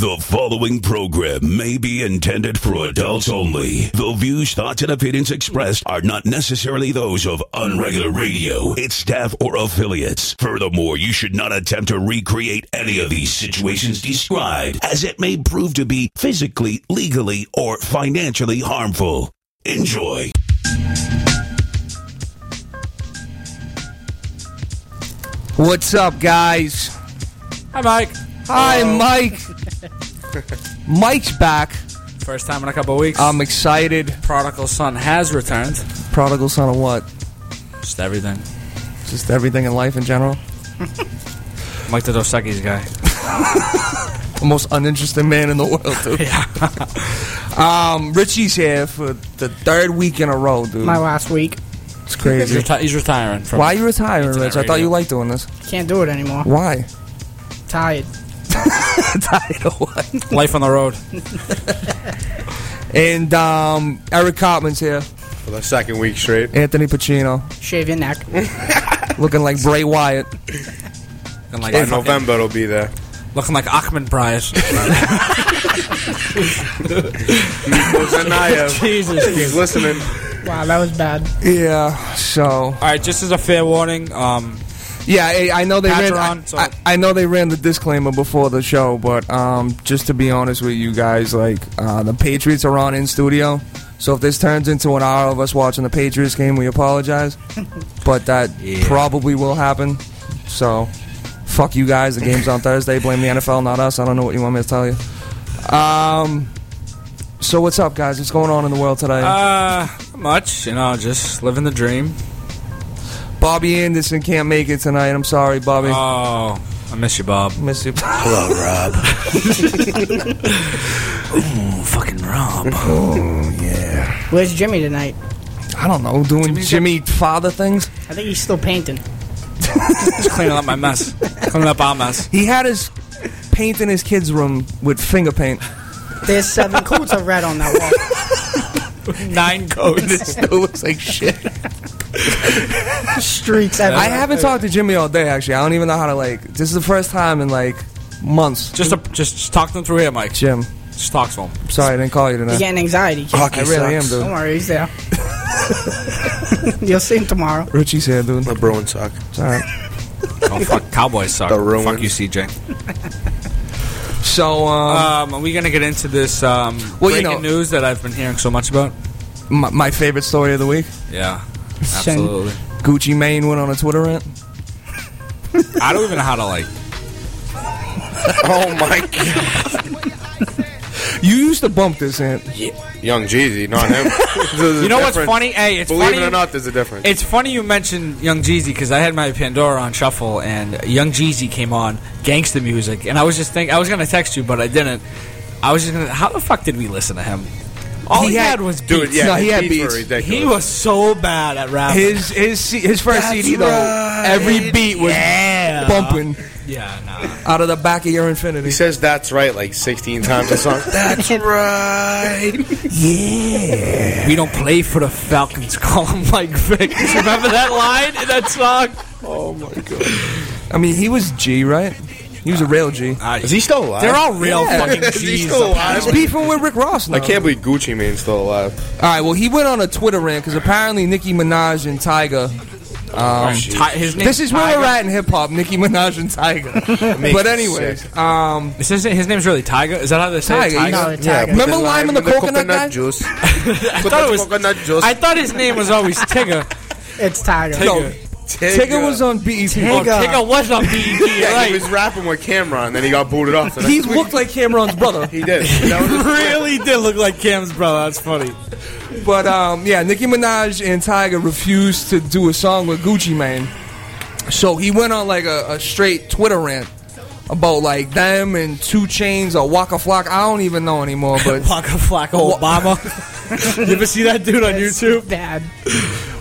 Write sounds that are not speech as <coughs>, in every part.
The following program may be intended for adults only. The views, thoughts, and opinions expressed are not necessarily those of Unregular Radio, its staff, or affiliates. Furthermore, you should not attempt to recreate any of these situations described, as it may prove to be physically, legally, or financially harmful. Enjoy. What's up, guys? Hi, Mike. Hi, Mike. <laughs> Mike's back. First time in a couple weeks. I'm excited. Prodigal son has returned. Prodigal son of what? Just everything. Just everything in life in general. <laughs> Mike the Dos guy. <laughs> The most uninteresting man in the world, dude. Um, Richie's here for the third week in a row, dude. My last week. It's He's, crazy. reti- he's retiring. From Why are you retiring, Internet Rich? I thought radio. you liked doing this. Can't do it anymore. Why? Tired. <laughs> Tired of? Life on the road. <laughs> And um, Eric Cartman's here. For the second week straight. Anthony Pacino, Shave your neck. <laughs> looking like Bray Wyatt. And like By fucking- November it'll be there. looking like Achman Price. Jesus. he's listening. Wow, that was bad. Yeah. So All right, just as a fair warning, um, Yeah, I, I know they Patch ran. I, on, so- I, I know they ran the disclaimer before the show, but um, just to be honest with you guys, like uh, the Patriots are on in studio. So if this turns into an hour of us watching the Patriots game, we apologize, <laughs> but that Yeah. probably will happen. So fuck you guys. The game's on Thursday. Blame the NFL, not us. I don't know what you want me to tell you. Um. So what's up, guys? What's going on in the world today? uh, much, you know, just living the dream. Bobby Anderson can't make it tonight. I'm sorry, Bobby. Oh, I miss you, Bob. Miss you. Hello, Rob. <laughs> Ooh, fucking Rob. Oh, yeah. Where's Jimmy tonight? I don't know, doing Jimmy's Jimmy father things. I think he's still painting. Just cleaning up my mess. Cleaning up our mess. He had his paint in his kid's room with finger paint. There's seven coats of red on that wall. <laughs> Nine coats. it still looks like shit. <laughs> Streaks I haven't talked to Jimmy all day. Actually, I don't even know how to like. This is the first time in like months. Just, a, just, just talk them through here, Mike. Jim, Just talk to him. sorry I didn't call you He's today. getting anxiety. I really am, dude. Don't worry, he's there. <laughs> You'll see him tomorrow. Richie's here, dude. The Bruins suck. It's all right. Oh, fuck. Cowboys suck. The ruins. Fuck you, CJ. So, um, Um, are we gonna get into this um, Well, you breaking know- news that I've been hearing so much about? my, my favorite story of the week: Yeah, absolutely. Gucci Mane went on a Twitter rant. I don't even know how to like. <laughs> Oh my god. You used to bump this, Ant. Young Jeezy, not him. <laughs> You know what's funny? Hey, it's Believe funny. it or not, there's a difference. It's funny you mentioned Young Jeezy because I had my Pandora on shuffle and Young Jeezy came on gangsta music, and I was just think I was gonna text you, but I didn't. I was just gonna. How the fuck did we listen to him? All he, He had, had- was Dude, beats. yeah, No, he his had beats were beats. He was so bad at rapping. His his his first CD though, every beat was yeah. bumping Yeah, nah. out of the back of your Infiniti. He says that's right like 16 times a song. <laughs> That's right. Yeah. We don't play for the Falcons. Call him like Vick. Remember that line in that song? Oh my god. I mean, he was G, right? He was a real G. Is he still alive? They're all real Yeah. fucking <laughs> Is he G's. still alive? He's beefing with Rick Ross now. I can't believe Gucci Mane's still alive. All right, well, he went on a Twitter rant because apparently Nicki Minaj and Tyga. Um, Ty- his name this is where Tyga. we're at in hip hop: Nicki Minaj and Tyga. <laughs> But anyways, sick. um, This is his name's really Tyga. Is that how they say it? Tyga, Tyga? you No, know- it's Yeah, Tiger. Remember put lime in the coconut guy? juice. <laughs> I thought it was. coconut juice. I thought his name was always Tigger. It's Tiger. Tigger. Tigger was on BET. Oh, Tigger was on BET. <laughs> Yeah, right. he was rapping with Cam'ron, then he got booted off. the He next looked like Cam'ron's brother. <laughs> He did. That was his really did look like Cam's brother. That's funny. But um, yeah, Nicki Minaj and Tiger refused to do a song with Gucci Mane, so he went on like a, a straight Twitter rant about like them and 2 Chainz or Waka Flock. I don't even know anymore, but <laughs> Waka Flocka Obama. you ever see that dude on YouTube? Bad.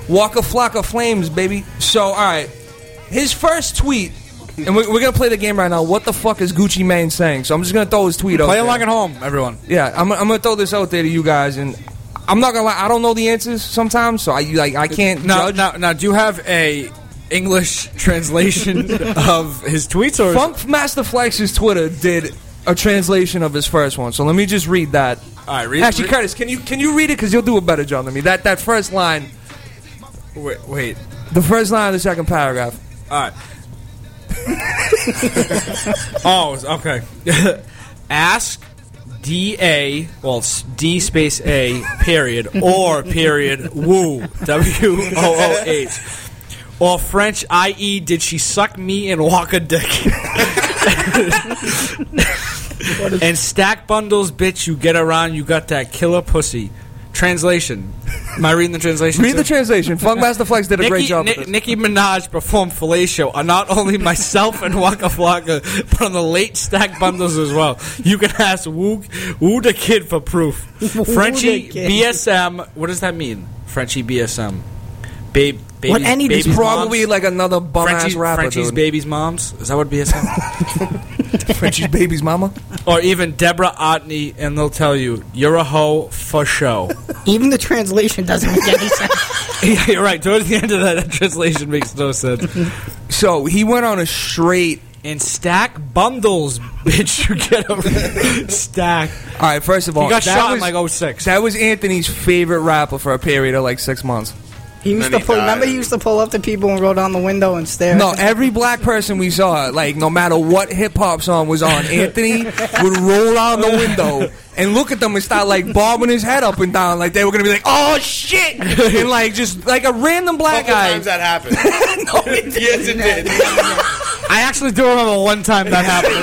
Waka of Flames, baby. So all right, his first tweet. And we're, we're gonna play the game right now. What the fuck is Gucci Mane saying? So I'm just gonna throw his tweet out. Play there. along at home, everyone. Yeah, I'm, I'm gonna throw this out there to you guys, and I'm not gonna lie. I don't know the answers sometimes, so I like I can't Now, judge. now, now, do you have a English translation <laughs> of his tweets, or Funkmaster Flex's Twitter did a translation of his first one. So let me just read that. All right, read. Actually, read- Curtis, can you can you read it? Because you'll do a better job than me. That that first line, wait, wait. the first line of the second paragraph. All right. <laughs> oh, okay. <laughs> Ask D A well it's D space A period or period woo W O O H or French i.e. did she suck me and walk a dick <laughs> and stack bundles bitch you get around you got that killer pussy translation am I reading the translation Read too? the translation. Funkmaster Flex did a great job. Ni- Nicki Minaj performed fellatio on uh, not only myself and Waka Flocka, but on the late stack bundles as well. You can ask Woo, Woo the Kid for proof. Kid. BSM. What does that mean? Frenchie BSM. Babe, baby's, What any- baby's Probably moms? like another bum ass rapper. Frenchie's dude. baby's moms. Is that what BSM? <laughs> <laughs> <laughs> Frenchie's baby's mama. or even Debra Antney, and they'll tell you you're a hoe for show. Even the translation doesn't make any sense. <laughs> yeah, you're right. Towards the end of that, that translation makes no sense. So he went on a straight. and stack bundles, bitch. You get a stack. All right, first of all, He got that shot was, in like 06. That was Anthony's favorite rapper for a period of like six months. He used to pull. died. Remember, he used to pull up to people and roll down the window and stare. No, every black person we saw, like no matter what hip hop song was on, <laughs> Anthony would roll out the window and look at them and start like bobbing his head up and down, like they were gonna be like, "Oh shit!" <laughs> and like just like a random black Couple guy. times that happened. <laughs> no, it didn't. yes, it did. I actually do remember one time that happened.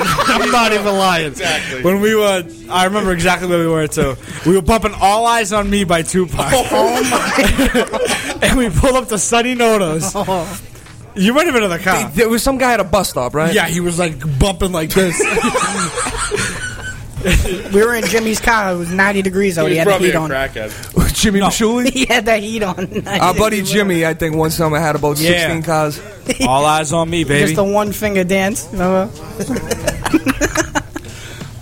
I'm not even lying. Exactly. When we were, I remember exactly where we were too. We were bumping "All Eyes on Me" by Tupac. Oh my! And we pulled up to Sunny Notos. <laughs> You might have been in the car. There was some guy at a bus stop, right? Yeah, he was like bumping like this. <laughs> <laughs> we were in Jimmy's car. It was 90 degrees out. He He, had the heat a on. crackhead. Jimmy Mashuli. He had that heat on. Our buddy Jimmy, I think one summer had about Yeah. 16 cars. All eyes on me, baby. Just a one finger dance. Remember?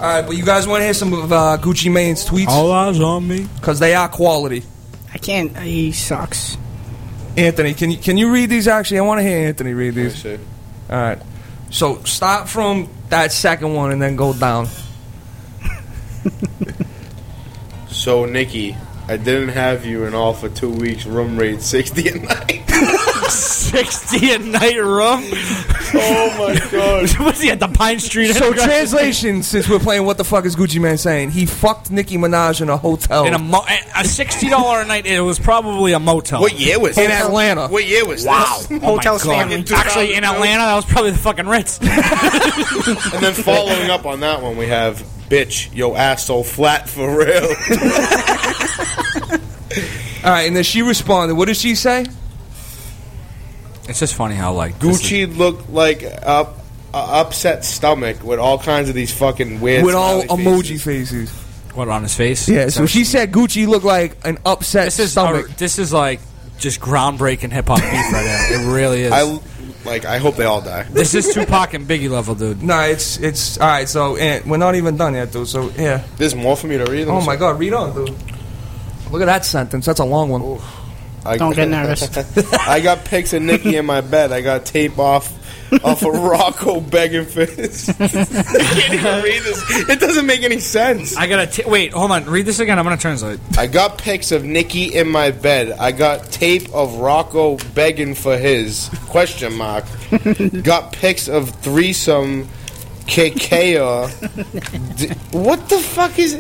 All right, but you guys want to hear some of uh, Gucci Mane's tweets? All eyes on me. Because they are quality. I can't. He sucks. Anthony, can you can you read these? Actually, I want to hear Anthony read these. Shit. All right. So start from that second one and then go down. <laughs> So, Nikki, I didn't have you in all for two weeks. Room rate 60 a night. <laughs> <laughs> 60 a night room. oh my god. <laughs> Was he at the Pine Street? So Inn? translation, since we're playing, what the fuck is Gucci Mane saying? He fucked Nicki Minaj in a hotel in a mo- a sixty dollar a night. It was probably a motel. What year was in this? Atlanta. What year was Wow. this? <laughs> Oh my Hotel God. Actually, in Atlanta, that was probably the fucking Ritz. <laughs> And then following up on that one, we have bitch, yo ass so flat for real. All right, and then she responded. What did she say? It's just funny how like this is- Gucci looked like a, a upset stomach with all kinds of these fucking weird With all smiley emoji faces. faces. what on his face. Yeah. So she said Gucci looked like an upset This is stomach. a- this is like just groundbreaking hip hop beef right now. It really is. I like. I hope they all die. this is Tupac and Biggie level, dude. no, it's it's all right. So and we're not even done yet, dude. So yeah. There's more for me to read. Oh my god, read on, dude. Look at that sentence. That's a long one. I, Don't get <laughs> nervous. I got pics of Nikki in my bed. I got tape off off of <laughs> Rocco begging for his. <laughs> I can't even read this. It doesn't make any sense. I gotta t- wait. Hold on. Read this again. I'm gonna translate. I got pics of Nikki in my bed. I got tape of Rocco begging for his question mark. got pics of threesome Kekea. D- what the fuck is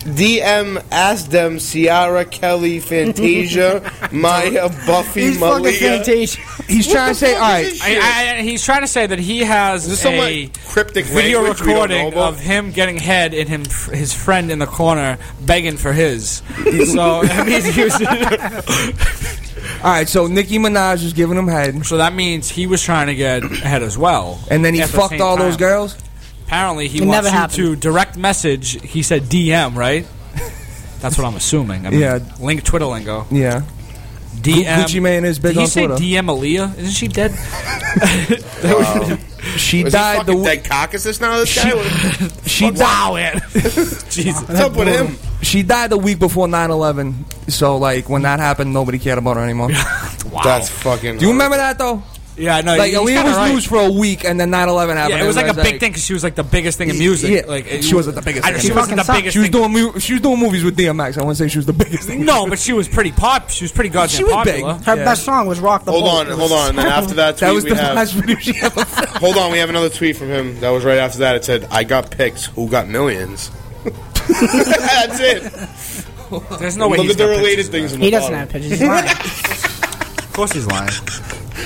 DM asked them Ciara Kelly Fantasia <laughs> Maya Buffy He's fucking Fantasia. He's trying to say, all right. I, I, he's trying to say that he has This is some a like cryptic video language we don't recording about. of him getting head and him his friend in the corner begging for his. So <laughs> that means he was. <laughs> All right, so Nicki Minaj was giving him head, so that means he was trying to get head as well. and then he At the fucked same all those time. girls. Apparently, he It wants never you happened. to direct message. He said DM, right? <laughs> That's what I'm assuming. I mean, Yeah. Link Twitter lingo. Yeah, DM. Gucci Mane is big Did he on say Twitter. DM Aaliyah? Isn't she dead? <laughs> she Is he died. fucking The dead Caucasus now? This guy? What- <laughs> she died. wow, man. Jesus. What's up with him? She died the week before 9-11. So like when that happened, nobody cared about her anymore. Wow. That's fucking. Do you remember that though? Yeah, no, like he's Aaliyah was right. news for a week, and then 9/11 happened. Yeah, it was like a Everybody's big thing because she was like the biggest thing in music. Yeah, like it- she wasn't the biggest I, thing she in wasn't the music. biggest. She was thing. doing she was doing movies with DMX. I wouldn't say she was the biggest thing. No, but she was pretty pop. She was pretty goddamn She was popular. big. Her Yeah. best song was "Rock the Hold Boat." on, hold on. And <laughs> after that tweet, That was we the have. last video she ever. Hold on, we have another tweet from him that was right after that. It said, "I got pics. Who got millions? <laughs> That's it. There's no way. Look at the related things. In the He doesn't have pictures. <laughs> Of course, he's lying.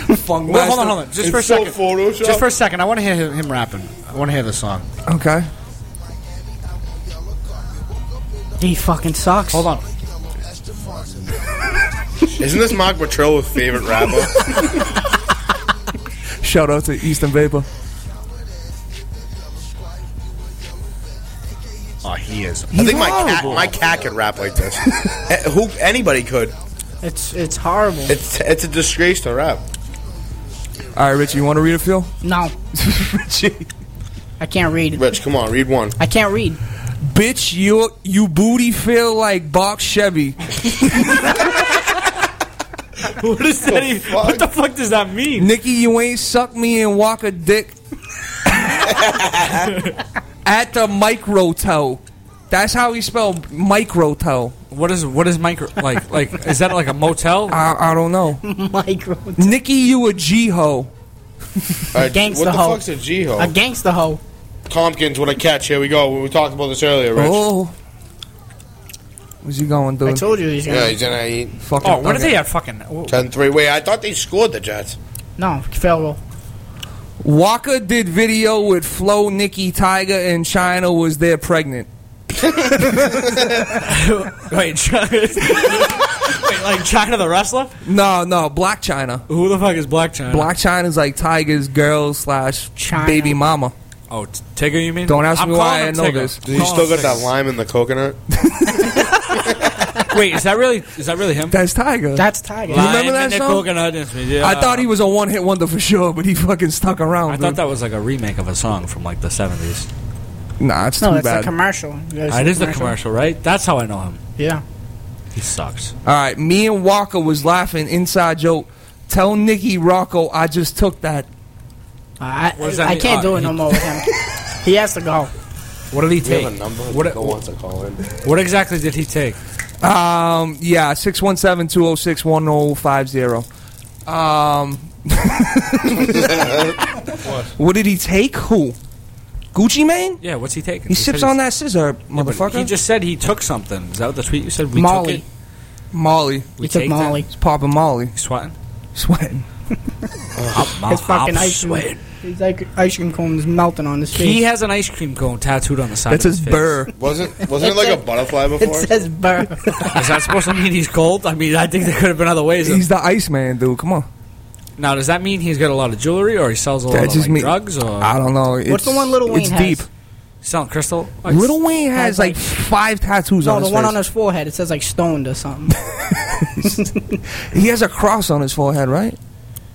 <laughs> Funk Well, hold on, hold on. Just for a so second. Photoshop. Just for a second. I want to hear him, him rapping. I want to hear the song. Okay. He fucking sucks. Hold on. <laughs> Isn't this Mark Petrillo's favorite rapper? <laughs> Shout out to Eastern Vapor. Oh, he is. I think my cat, horrible. my cat could rap like this. Eh, Who anybody could. It's it's horrible. It's it's a disgrace to rap. All right, Richie, you want to read a feel? no, <laughs> Richie. I can't read. Rich, come on, read one. I can't read. Bitch, you you booty feel like box Chevy. <laughs> What is that? even- fuck? What the fuck does that mean? Nikki, you ain't suck me and walk a dick. <laughs> At the micro toe. That's how he spelled micro toe. What is what is micro like? Like is that like a motel? I, I don't know. <laughs> Micro. Nikki, you a G ho. <laughs> All right, Gangsta what the hoe. fuck's a G ho? A gangsta hoe. Thompkins, what a catch. Here we go. We talked about this earlier, Rich. Oh. Where's he going, dude? I told you he's gonna. Yeah, he's gonna eat Fucking oh, what are okay. they at? Fucking. 10-3. Wait, I thought they scored the Jets. No, fail goal. Waka did video with Flo, Nikki, Tiger, and China was there pregnant. <laughs> Wait, China, <laughs> wait, like China the wrestler? No, no, Blac Chyna. Who the fuck is Blac Chyna? Blac Chyna's like Tiger's girl slash China. baby mama. Oh, T- Tigger, you mean? Don't ask I'm me why I know Tigger. this. Does he still got that lime in the coconut? <laughs> Wait, is that really is that really him? That's Tiger. That's Tiger. You remember that song? coconut yeah. I thought he was a one hit wonder for sure, but he fucking stuck around. I dude. thought that was like a remake of a song from like the seventies. Nah, it's No, too that's bad. the commercial. You guys It the commercial, right? That's how I know him. Yeah. He sucks. All right, me and Walker was laughing inside joke. Tell Nikki Rocco I just took that. I, What does that I mean? can't Uh, do it no more with him. <laughs> he has to go. What did he Do you take? have a number? What, no wants to call in. what exactly did he take? Um, yeah, 617-206-1050. Um, <laughs> <laughs> what did he take? Who? Gucci Mane? Yeah, what's he taking? He sips on that scissor, Yeah, motherfucker. He just said he took something. Is that what the tweet you said? We Molly. Took it? Molly. We He took take Molly. He's popping Molly. That? Sweating. Sweating. Oh, his fucking ice cream. His like ice cream cone is melting on his face. He has an ice cream cone tattooed on the side That's of his his face. burr. Wasn't wasn't it like a butterfly <laughs> it before? says burr. Is that supposed to mean he's cold? I mean, I think there could have been other ways. of- He's the Iceman, dude. Come on. Now, does that mean he's got a lot of jewelry, or he sells a lot That of just like, mean- drugs, or I don't know. It's, What's the one Lil Wayne It's has? deep. selling crystal? ice? Little Wayne has Has, like like- five tattoos no, on the his one face. on his forehead. It says like stoned or something. <laughs> <laughs> he has a cross on his forehead, right?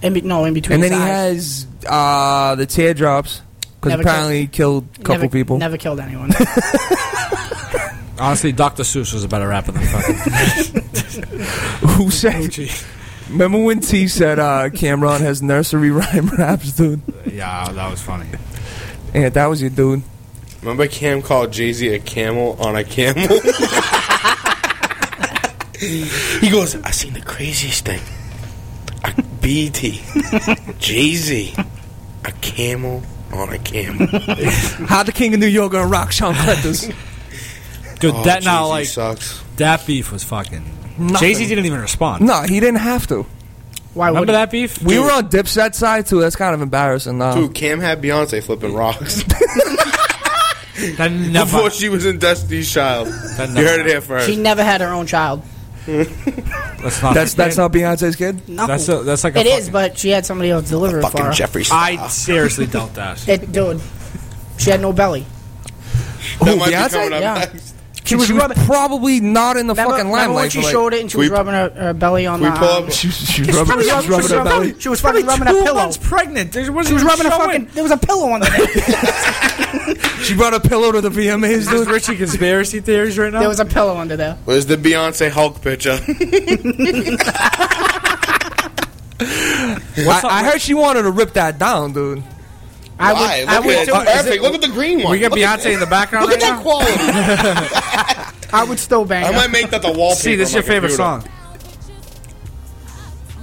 In be- no, in between. And then he eyes. has uh, the teardrops because Never apparently he killed a couple never, people. Never killed anyone. <laughs> Honestly, Dr. Seuss was a better rapper than fucking Who said? Remember when T said uh, Cam'ron has nursery <laughs> rhyme raps, dude? Yeah, that was funny. Yeah, that was your dude. Remember Cam called Jay Z a camel on a camel? <laughs> he goes, I seen the craziest thing. A BT, Jay Z, a camel on a camel. <laughs> How the King of New York gonna rock Sean Clippers? Dude, Oh, that now Jay-Z like sucks. that beef was fucking. Nothing. Jay Z didn't even respond. no, he didn't have to. Why would Remember that beef? We were on Dipset side too. That's kind of embarrassing. Now. Dude, Cam had Beyonce flipping rocks <laughs> That never. before she was in Destiny's Child. that You never heard it here first. She never had her own child. That's not. That's that's not Beyonce's kid. No, That's a, that's like a it is, fucking- but she had somebody else deliver it for Fucking her. Jeffree Star. I seriously doubt that. It, dude, she had no belly. that Who, might be Beyonce? coming up Yeah. next. She was, rubbing- probably not in the Remember, fucking remember when limelight. she like- showed it and she We- was rubbing her, her belly on We the. pull um, up. She, she was rubbing, She was she was rubbing- rubbing she her was belly. rubbing- She was fucking rubbing a two pillow. months pregnant. There She wasn't was even rubbing a showing. fucking. There was a pillow under there. <laughs> She brought a pillow to the VMAs, Is this dude. Richie conspiracy theories right now? there was a pillow under there. Where's the Beyonce Hulk picture? <laughs> I, I heard she wanted to rip that down, dude. I Why? would. I would. at it. Still, Perfect. Look at the green one. We got Look at Beyonce in the background Look right at that now. quality. <laughs> I would still bang. It. I might make that the wallpaper. See, this is your on my favorite computer. song.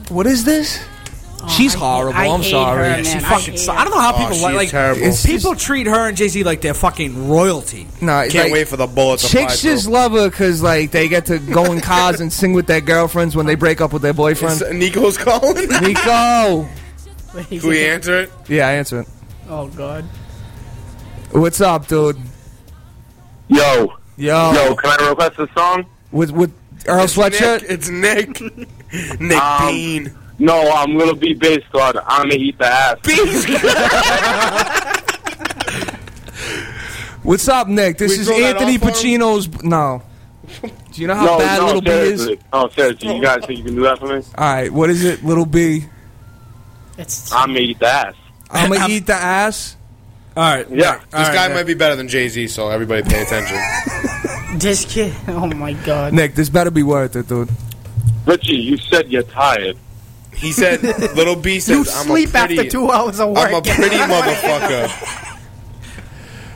What is this? Oh, she's I- horrible. I I'm hate sorry. her, man. She I fucking. hate su- her. I don't know how Oh, people she like. is like terrible. It's people treat her and Jay Z like they're fucking royalty. No, Nah, Can't like, wait for the bullet to fly Chicks through. just love her because like they get to go in cars and sing with their girlfriends when they break up with their boyfriend. Is Nico's calling. Nico. <laughs> Can we answer it? Yeah, I answer it. Oh god. What's up, dude? Yo, Yo, yo, can I request a song? with with Earl sweatshirt. Nick. It's Nick. Nick <laughs> Um, Bean. No, I'm Little B Bass Squad. I'm gonna eat the ass. <laughs> What's up, Nick? This We is Anthony off on him? Pacino's. No. Do you know how no, bad no, Little B is? seriously. No, seriously. You guys think you can do that for me? All right, what is it, Little B? It's I'm gonna eat the ass. I'm gonna eat the ass. All right. Yeah. This guy might be better than Jay Z, so everybody pay attention. <laughs> this kid. Oh my god. Nick, this better be worth it, dude. Richie, you said you're tired. He said, "Little B <laughs> says You I'm sleep a pretty, after two hours of work. I'm a pretty <laughs> motherfucker."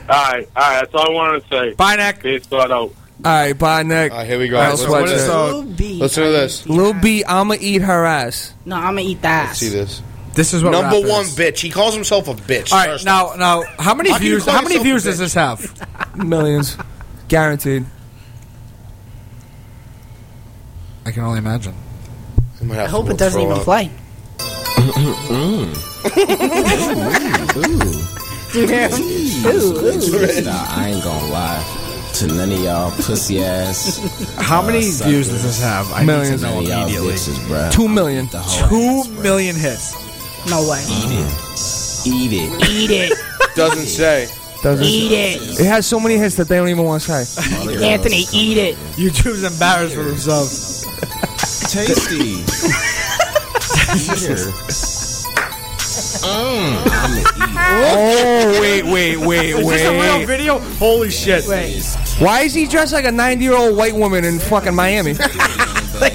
All right, all right. That's all I wanted to say. Bye, Nick. Bass Squad out. All right, bye, Nick. All right, here we go. Earl Listen, sweatshirt. to this. Little B. Listen to this. Little B, I'ma eat her ass. No, I'm gonna eat that. See this. This is what Number rap is. one bitch. He calls himself a bitch. All right, first now, now, how many How can you views? call How many yourself a views does bitch? this have? Millions, guaranteed. I can only imagine. I, might have I to hope go it doesn't throw even up. play. Do you hear him? Nah, I ain't gonna lie to none of y'all pussy ass. How many suck views does this have? I Millions. need to None know of y'all immediately. bitches, bruh. Two million. The whole Two ass, million hits. No way. bruh. Eat it. Eat it. Doesn't say. Doesn't Eat it. it has so many hits that they don't even want to say. Anthony, eat it. YouTube's embarrassed with himself. Tasty. <laughs> Eater. Mm, Oh wait, wait, wait, wait! Is this a real video? Holy shit! Wait. Why is he dressed like a ninety-year-old white woman in fucking Miami? <laughs>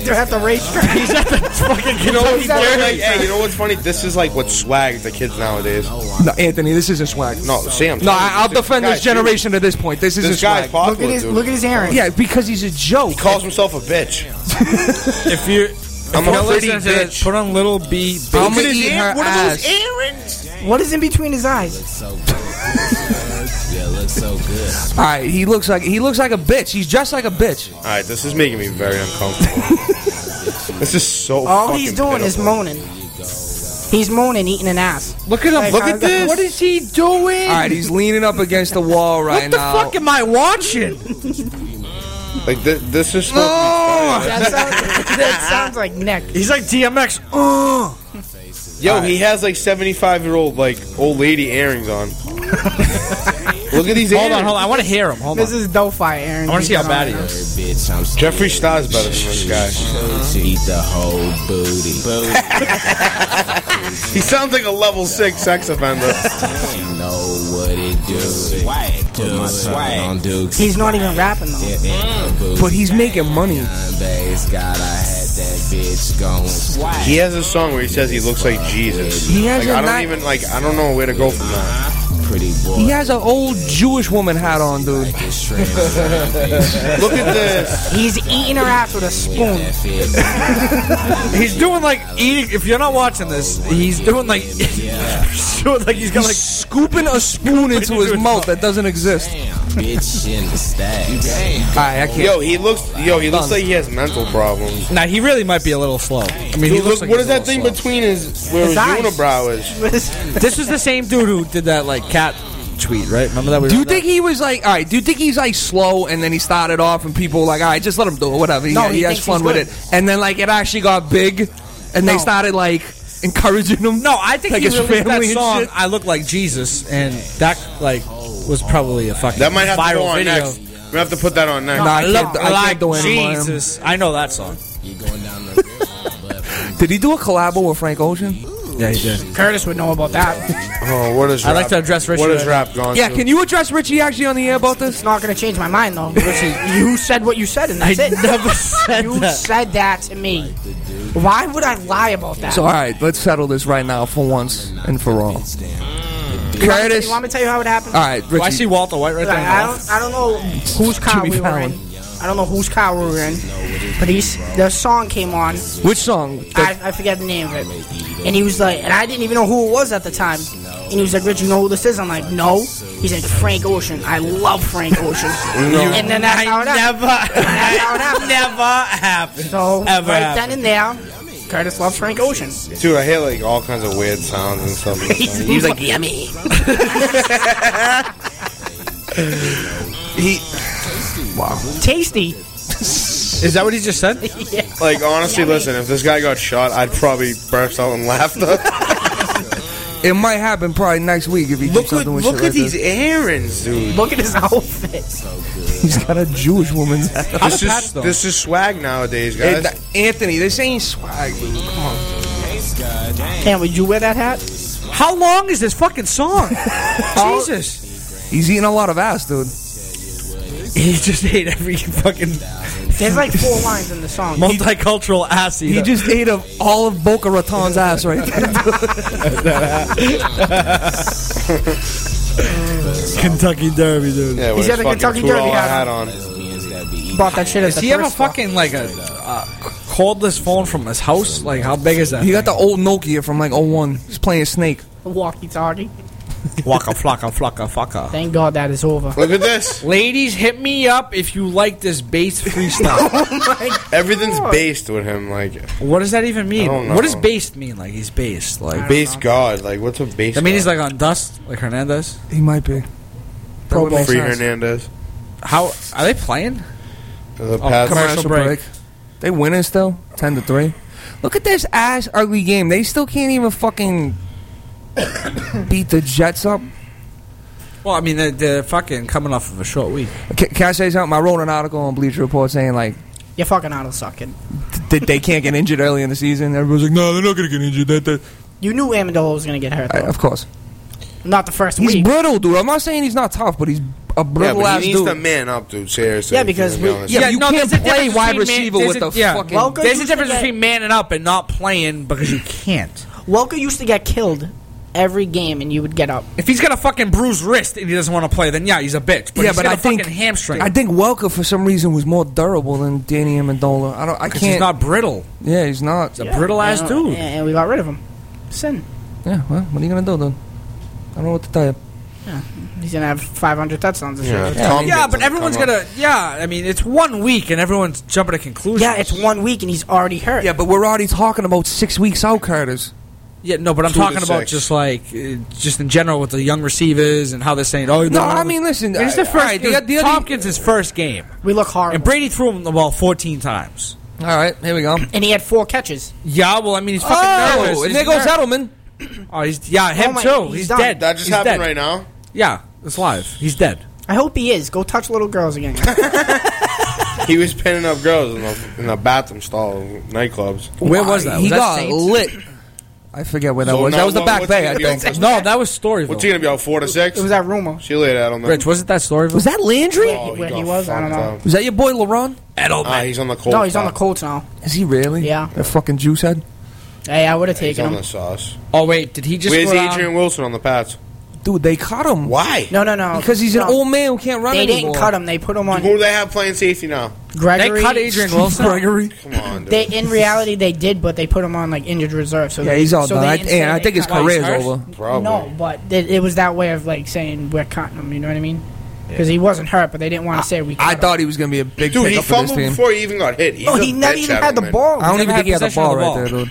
Like they're at the racetrack. He's at the <laughs> fucking You know what's Exactly. funny? Like, hey, you know what's funny? This is like what swag the kids nowadays. no, Anthony, this isn't swag. No, Sam. No, I, I'll defend this Guy's generation to this point. This isn't This guy's swag. popular, Look at his dude. look at his earrings. Yeah, because he's a joke. He calls himself a bitch. <laughs> If you, I'm if you're a pretty listening to this, bitch. put on Little B. I'm Baby. gonna eat her ass. earrings? What is in between his eyes? So good. yeah, looks so good. All right, he looks like he looks like a bitch. He's dressed like a bitch. All right, this is making me very uncomfortable. <laughs> this is so. All he's doing is moaning. He's moaning, eating an ass. Look at him. Hey, Look at this. What is he doing? All right, he's leaning up against the wall right now. what the now. fuck am I watching? Like this, this is supposed That sounds, that sounds like neck. He's like DMX. Oh. Uh. To be. Yo, he has like seventy-five year old like old lady earrings on. <laughs> Look at these Hold earrings. on, hold on. I want to hear him. Hold on. This is Delphi, Aaron. I want to see how bad he is. Bitch, I'm Jeffree Star's better than this guy. to eat the whole booty. He sounds like a level six sex offender. You know what it do. Put my tongue on Dukes. He's not even rapping though. But he's making money. Base God, I had that bitch going swag. He has a song where he says he looks like Jesus. He has Like a I don't even like. I don't know where to go from that. Pretty boy. He has an old Jewish woman hat on, dude. <laughs> Look at this. He's eating her ass with a spoon. <laughs> He's doing like eating. If you're not watching this, he's doing like, <laughs> like he's got He's like. scooping a spoon into his mouth that doesn't exist. Bitch in the stack. All right, I can't. Yo, he looks. Yo, he looks like he has mental problems. Now he really might be a little slow. I mean, he Dude, looks look, like what he's is a that little thing slow. between his where His his, eyes. unibrow is? This is the same dude who did that like cat tweet, right? Remember that? We Do you read think he was like, all right? Do you think he's like slow, and then he started off, and people were like, all right, just let him do it, whatever. He, No, he, he has fun with it, and then like it actually got big, and they started like encouraging him. No, I think like he his released that family and song. shit. I look like Jesus, and that like was probably a fucking That might have to viral go on video. next. We have to put that on next. Nah, I I look can't, I like can't do it anymore. Jesus. I know that song. You going down the Did he do a collab with Frank Ocean? Yeah, he did. Curtis would know about that. <laughs> Oh, what is I'd rap? like to address Richie What has right rap gone Yeah, to? can you address Richie actually on the air about this? It's not going to change my mind, though. Richie, <laughs> you said what you said, and that's I it. never said you that. said that to me. Why would I lie about that? So all right, let's settle this right now for once and for all. you, want me, Curtis. you want me to tell you how it happened? All right, Well, I see Walter White right there. I don't. I don't know whose car Jimmy we were Fallon. In. I don't know whose car we were in. But he's the song came on. Which song? I, I forget the name of it. And he was like, and I didn't even know who it was at the time. And he was like, Rich, you know who this is? I'm like, no. He's like, Frank Ocean. I love Frank Ocean. no. And then that's how it happened. never, <laughs> That's how it happened. never happened. So Ever right happened. then and there, Curtis loves Frank Ocean. Dude, I hear like all kinds of weird sounds and stuff. <laughs> He was like, yummy. <laughs> He. Tasty. Is that what he just said? <laughs> yeah. like honestly, listen, if this guy got shot, I'd probably burst out in laughter. <laughs> It might happen probably next week if he look keeps at on doing look shit at like these this. errands, dude. Look at his outfit. He's got a Jewish woman's <laughs> ass. This is this is swag nowadays, Hey, guys. th- Anthony, this ain't swag, dude. Come on. Cam, would you wear that hat? How long is this fucking song? Jesus. He's eating a lot of ass, dude. <laughs> He just ate every fucking There's like four lines in the song. multicultural ass He just ate of all of Boca Raton's ass right there. <laughs> <laughs> Kentucky Derby, dude. yeah, He's with got a fucking Kentucky Derby $2 hat hat on. on. Bought that shit at Does the he have a thrift store. fucking like a uh, cordless phone from his house? Like how big is that? he got the old Nokia from like 01. He's playing Snake. walkie-talkie? Waka flocka flocka fucka. Thank God that is over. Look at this. Ladies, hit me up if you like this bass freestyle. <laughs> Oh Everything's based with him. Like what does that even mean? I don't What does based mean? Like he's based? Like base god. Like what's a base? I mean he's like on dust, like Hernandez. He might be. That would Free sense. Hernandez. How are they playing? The Oh, Pats- Commercial break. break. They winning still, ten to three. Look at this ass ugly game. They still can't even fucking <coughs> beat the Jets up. Well, I mean they're, they're fucking coming off of a short week. Can, can I say something? I wrote an article on Bleacher Report saying like You're fucking out of sucking. that they can't get injured early in the season. Everyone's like, no, they're not gonna get injured. That, that. You knew Amendola was going to get hurt, I- though. of course, Not the first he's week. brittle, dude. I'm not saying he's not tough, but he's a Yeah, brittle but ass he needs dude. to man up, dude. Seriously. Yeah, because gonna be we- on yeah, you no, can't a play wide between man- receiver with a- the yeah. fucking. Welker There's a difference get- between manning up and not playing because you can't. Welker used to get killed every game, and you would get up. If he's got a fucking bruised wrist and he doesn't want to play, then yeah, he's a bitch. But yeah, he's but got I a think fucking hamstring. I think Welker for some reason was more durable than Danny Amendola. I don't. I because can't. he's not brittle. yeah, he's not. He's a brittle ass And- dude. And we got rid of him. Sin. Yeah. Well, what are you gonna do, dude? I don't know what to tell you. Yeah. He's going to have 500 touchdowns this Yeah, year. Tom Yeah, Gibbs but everyone's gonna. Yeah, I mean, it's one week and everyone's jumping to conclusions. Yeah, it's one week, and he's already hurt. Yeah, but we're already talking about six weeks out, Curtis. Yeah, no, but I'm talking about six. just like, uh, just in general with the young receivers and how they're saying, oh, No, I mean, listen. it's the first. all right, the- the other- Thompkins' his first game, We look hard, and Brady threw him the ball 14 times. All right, here we go. and he had four catches. Yeah, well, I mean, he's fucking nervous. Oh, and He's there goes ner- Edelman. Oh, he's yeah, him Oh my- too. he's He's, dead. That just He's happened dead. right now. Yeah, it's live. He's dead. I hope he is. Go touch little girls again. <laughs> <laughs> He was pinning up girls in the in the bathroom stall of nightclubs. Where was that? He that got Saints? lit. I forget where that So was. now That was the what- back what's bay, I gonna be think. No, that was Storyville. What's he gonna be out four to six? it was that rumor. She See you later, Edelman. Rich, was it that Storyville? Was that Landry? Oh, Where got he was, I don't fucked know. up. Was that your boy LaRon? Ah, he's on the cold. No, he's on the. Colts now. Is he really? Yeah. That fucking juice head. Hey, I would have He's taken on him. the sauce. Oh wait, did he just? Where's go down- Adrian Wilson on the Pats? Dude, they cut him. Why? No, no, no. Because he's an No. old man who can't run They anymore. didn't cut him. They put him on Who do they have playing safety now? Gregory. They cut Adrian Wilson. Gregory. Come on, dude. They in reality they did, but they put him on like injured reserve. So Yeah, they, he's all so done. they I, instead and I they think his cut- career's hurt? over. Probably. No, but it, it was that way of like saying we're cutting him. You know what I mean? Because he wasn't hurt, but they didn't want to say we. Cut I him. thought he was going to be a big Dude, he pickup for this fumbled team. before he even got hit. He's No, a he never bitch, even had the Edelman. ball. I don't even had think he had the possession of ball the right ball. there, dude.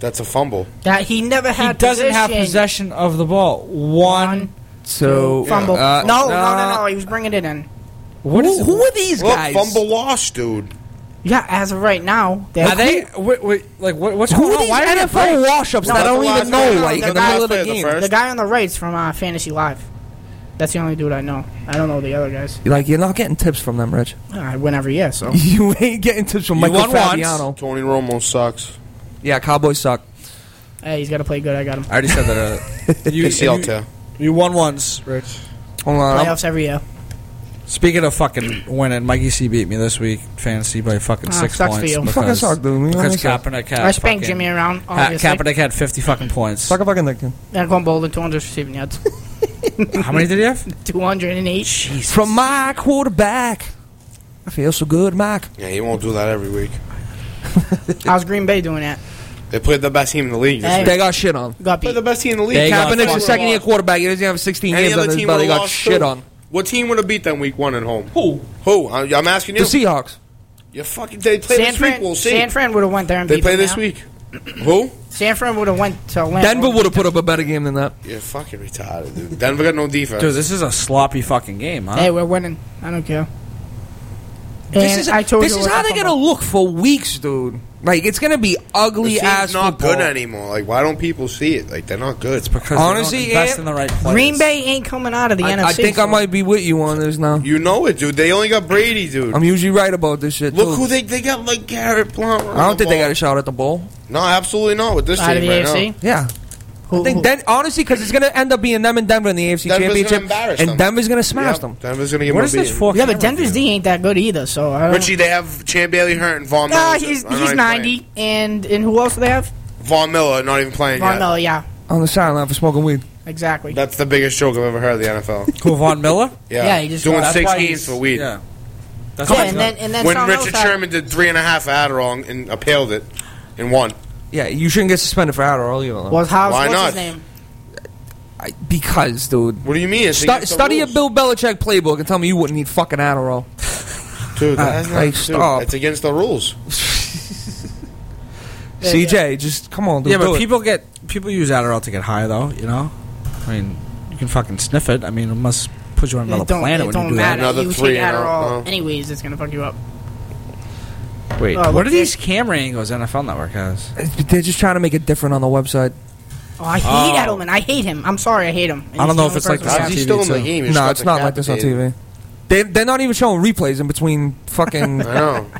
That's a fumble. That he never had. He doesn't have possession. possession of the ball. One. So Fumble. uh, no, no, uh, no, no. He was bringing it in. What Who, is? who are these Look, guys? fumble loss, dude. Yeah, as of right now, they're Are they? Wait, wait, like what, what's Who going on? Why are they NFL break? wash-ups No, that I don't even know, player. like, The in the last middle of the player, the the guy on the right's from uh, Fantasy Live. That's the only dude I know. I don't know the other guys. Like, you're not getting tips from them, Rich. I win every year, so <laughs> You ain't getting tips from You Michael won once. Fabiano. Tony Romo sucks. Yeah, Cowboys suck. Hey, he's got to play good. I got him. I already said that. earlier. <laughs> you, ACL you, tear. you won once, Rich. Hold on. Playoffs every year. Speaking of fucking winning, Mikey C beat me this week fantasy by fucking Ah, six sucks for points. you. because- Fucking suck, dude. You know Because what I'm Kaepernick had I spanked fucking- Jimmy around. Ha- Obviously. Kaepernick had 50 fucking points. Suck a fucking dick. dude. Anquan Boldin, 200 receiving yards. <laughs> How many did he have? <laughs> 208. From my quarterback. I feel so good, Mike. Yeah, he won't do that every week. How's Green Bay doing that? They played the best team in the league. This Hey. week. They got shit on. Got Played beat. the best team in the league. They got Kaepernick's a fucking second year quarterback. He doesn't have 16 Any games other on his team belt. He would've got lost shit too. on. What team would have beat them week one at home? Who? Who? I- I'm asking you. The you. Seahawks. You fucking. They play San this Fran, week. We'll see. San Fran would have went there and they beat play them this now. week. Who? San Fran would have went to Atlanta. Denver would have put up a better game than that. You're fucking retarded, dude. Denver got no defense. Dude, this is a sloppy fucking game, huh? Hey, we're winning. I don't care. This is, I told this you is how they're going to look for weeks, dude. Like, it's going to be the ugly team's ass not football. good anymore. Like, why don't people see it? Like, they're not good. It's because Honestly, they don't invest Ant- in the right players. Green Bay ain't coming out of the I, NFC. I think I might be with you on this now. You know it, dude. They only got Brady, dude. I'm usually right about this shit, Look too. who they they got. Like Garrett Blount. I don't think they got a shot at the bowl. No, absolutely not with this out of team the right AFC. now. Yeah. Who, I think who- Den- honestly, because it's going to end up being them and Denver in the AFC Denver's gonna Championship, and them. Denver's going to smash Yep, them. Denver's gonna get What them is this for? yeah, but Denver's view? D ain't that good either. So I don't. Richie, they have Champ Bailey hurt and Von Miller. Ah, he's are he's even ninety, and and who else do they have? playing. Von Miller not even playing Von yet. Miller, yeah, On the sideline for smoking weed. exactly. That's the biggest joke I've ever heard of the NFL. <laughs> Who, Von Miller? <laughs> Yeah, Yeah, he just doing got- six games for weed. Yeah. That's yeah, and then and then When Richard. Sherman did three and a half for Adderall and appealed it and won. Yeah, you shouldn't get suspended for Adderall either. though. was how's Why what's not? his name? I, because, dude. What do you mean? It's Stu- against the study a rules. Bill Belichick playbook and tell me you wouldn't need fucking Adderall. <laughs> Dude, that's not, hey, dude, stop. it's against the rules. <laughs> Yeah, CJ, just come on, dude. Yeah, do but it. people get people use Adderall to get high, though. You know, I mean, you can fucking sniff it. I mean, it must put you on another It don't, planet it when don't you do matter. Another you three take and Adderall, out, anyways, it's gonna fuck you up. That. Wait, Oh, what look, are these camera angles NFL Network has? They're just trying to make it different on the website. Oh, I hate Oh. Edelman. I hate him. I'm sorry, I hate him. And I don't he's know the if only it's like this who on He's TV still in the too. game. He just No, got it's not like this on decapitated. TV. They, they're not even showing replays in between fucking. <laughs> I know.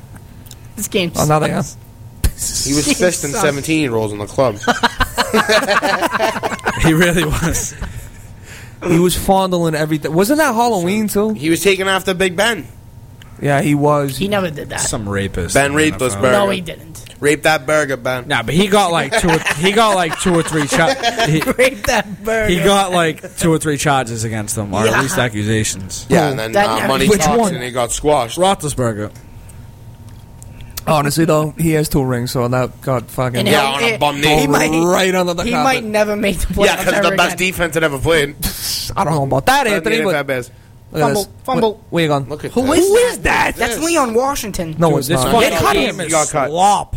This game. oh, now they are. He was <laughs> fisting Sucks. 17 year olds in the club. <laughs> he really was. He was fondling everything. Wasn't that Halloween too? He was taking after Big Ben. Yeah, he was. He never did that. Some rapist. Ben in the raped this NFL. bird. no, he didn't. Rape that burger, Ben. Nah, but he got like two. Or, he got like two or three. Cha- <laughs> he, Break that bird. he got like two or three charges against him, or Yeah. at least accusations. Yeah, and then That uh, never- money Which talks one? and he got squashed. Roethlisberger. Honestly though, he has two rings, so that got fucking And Yeah, he'll- on a bum he might, right under the he carpet. might never make the playoffs Yeah, because ever the best again. defense that ever played. <laughs> I don't know about that, Anthony. Anthony But Fabez. look at Fumble, this. fumble. Where, where you going? Look at Who that. is Who that? is that? That's Leon Washington. No, Dude, it's this not. fucking Get cut him. is He got cut. slop.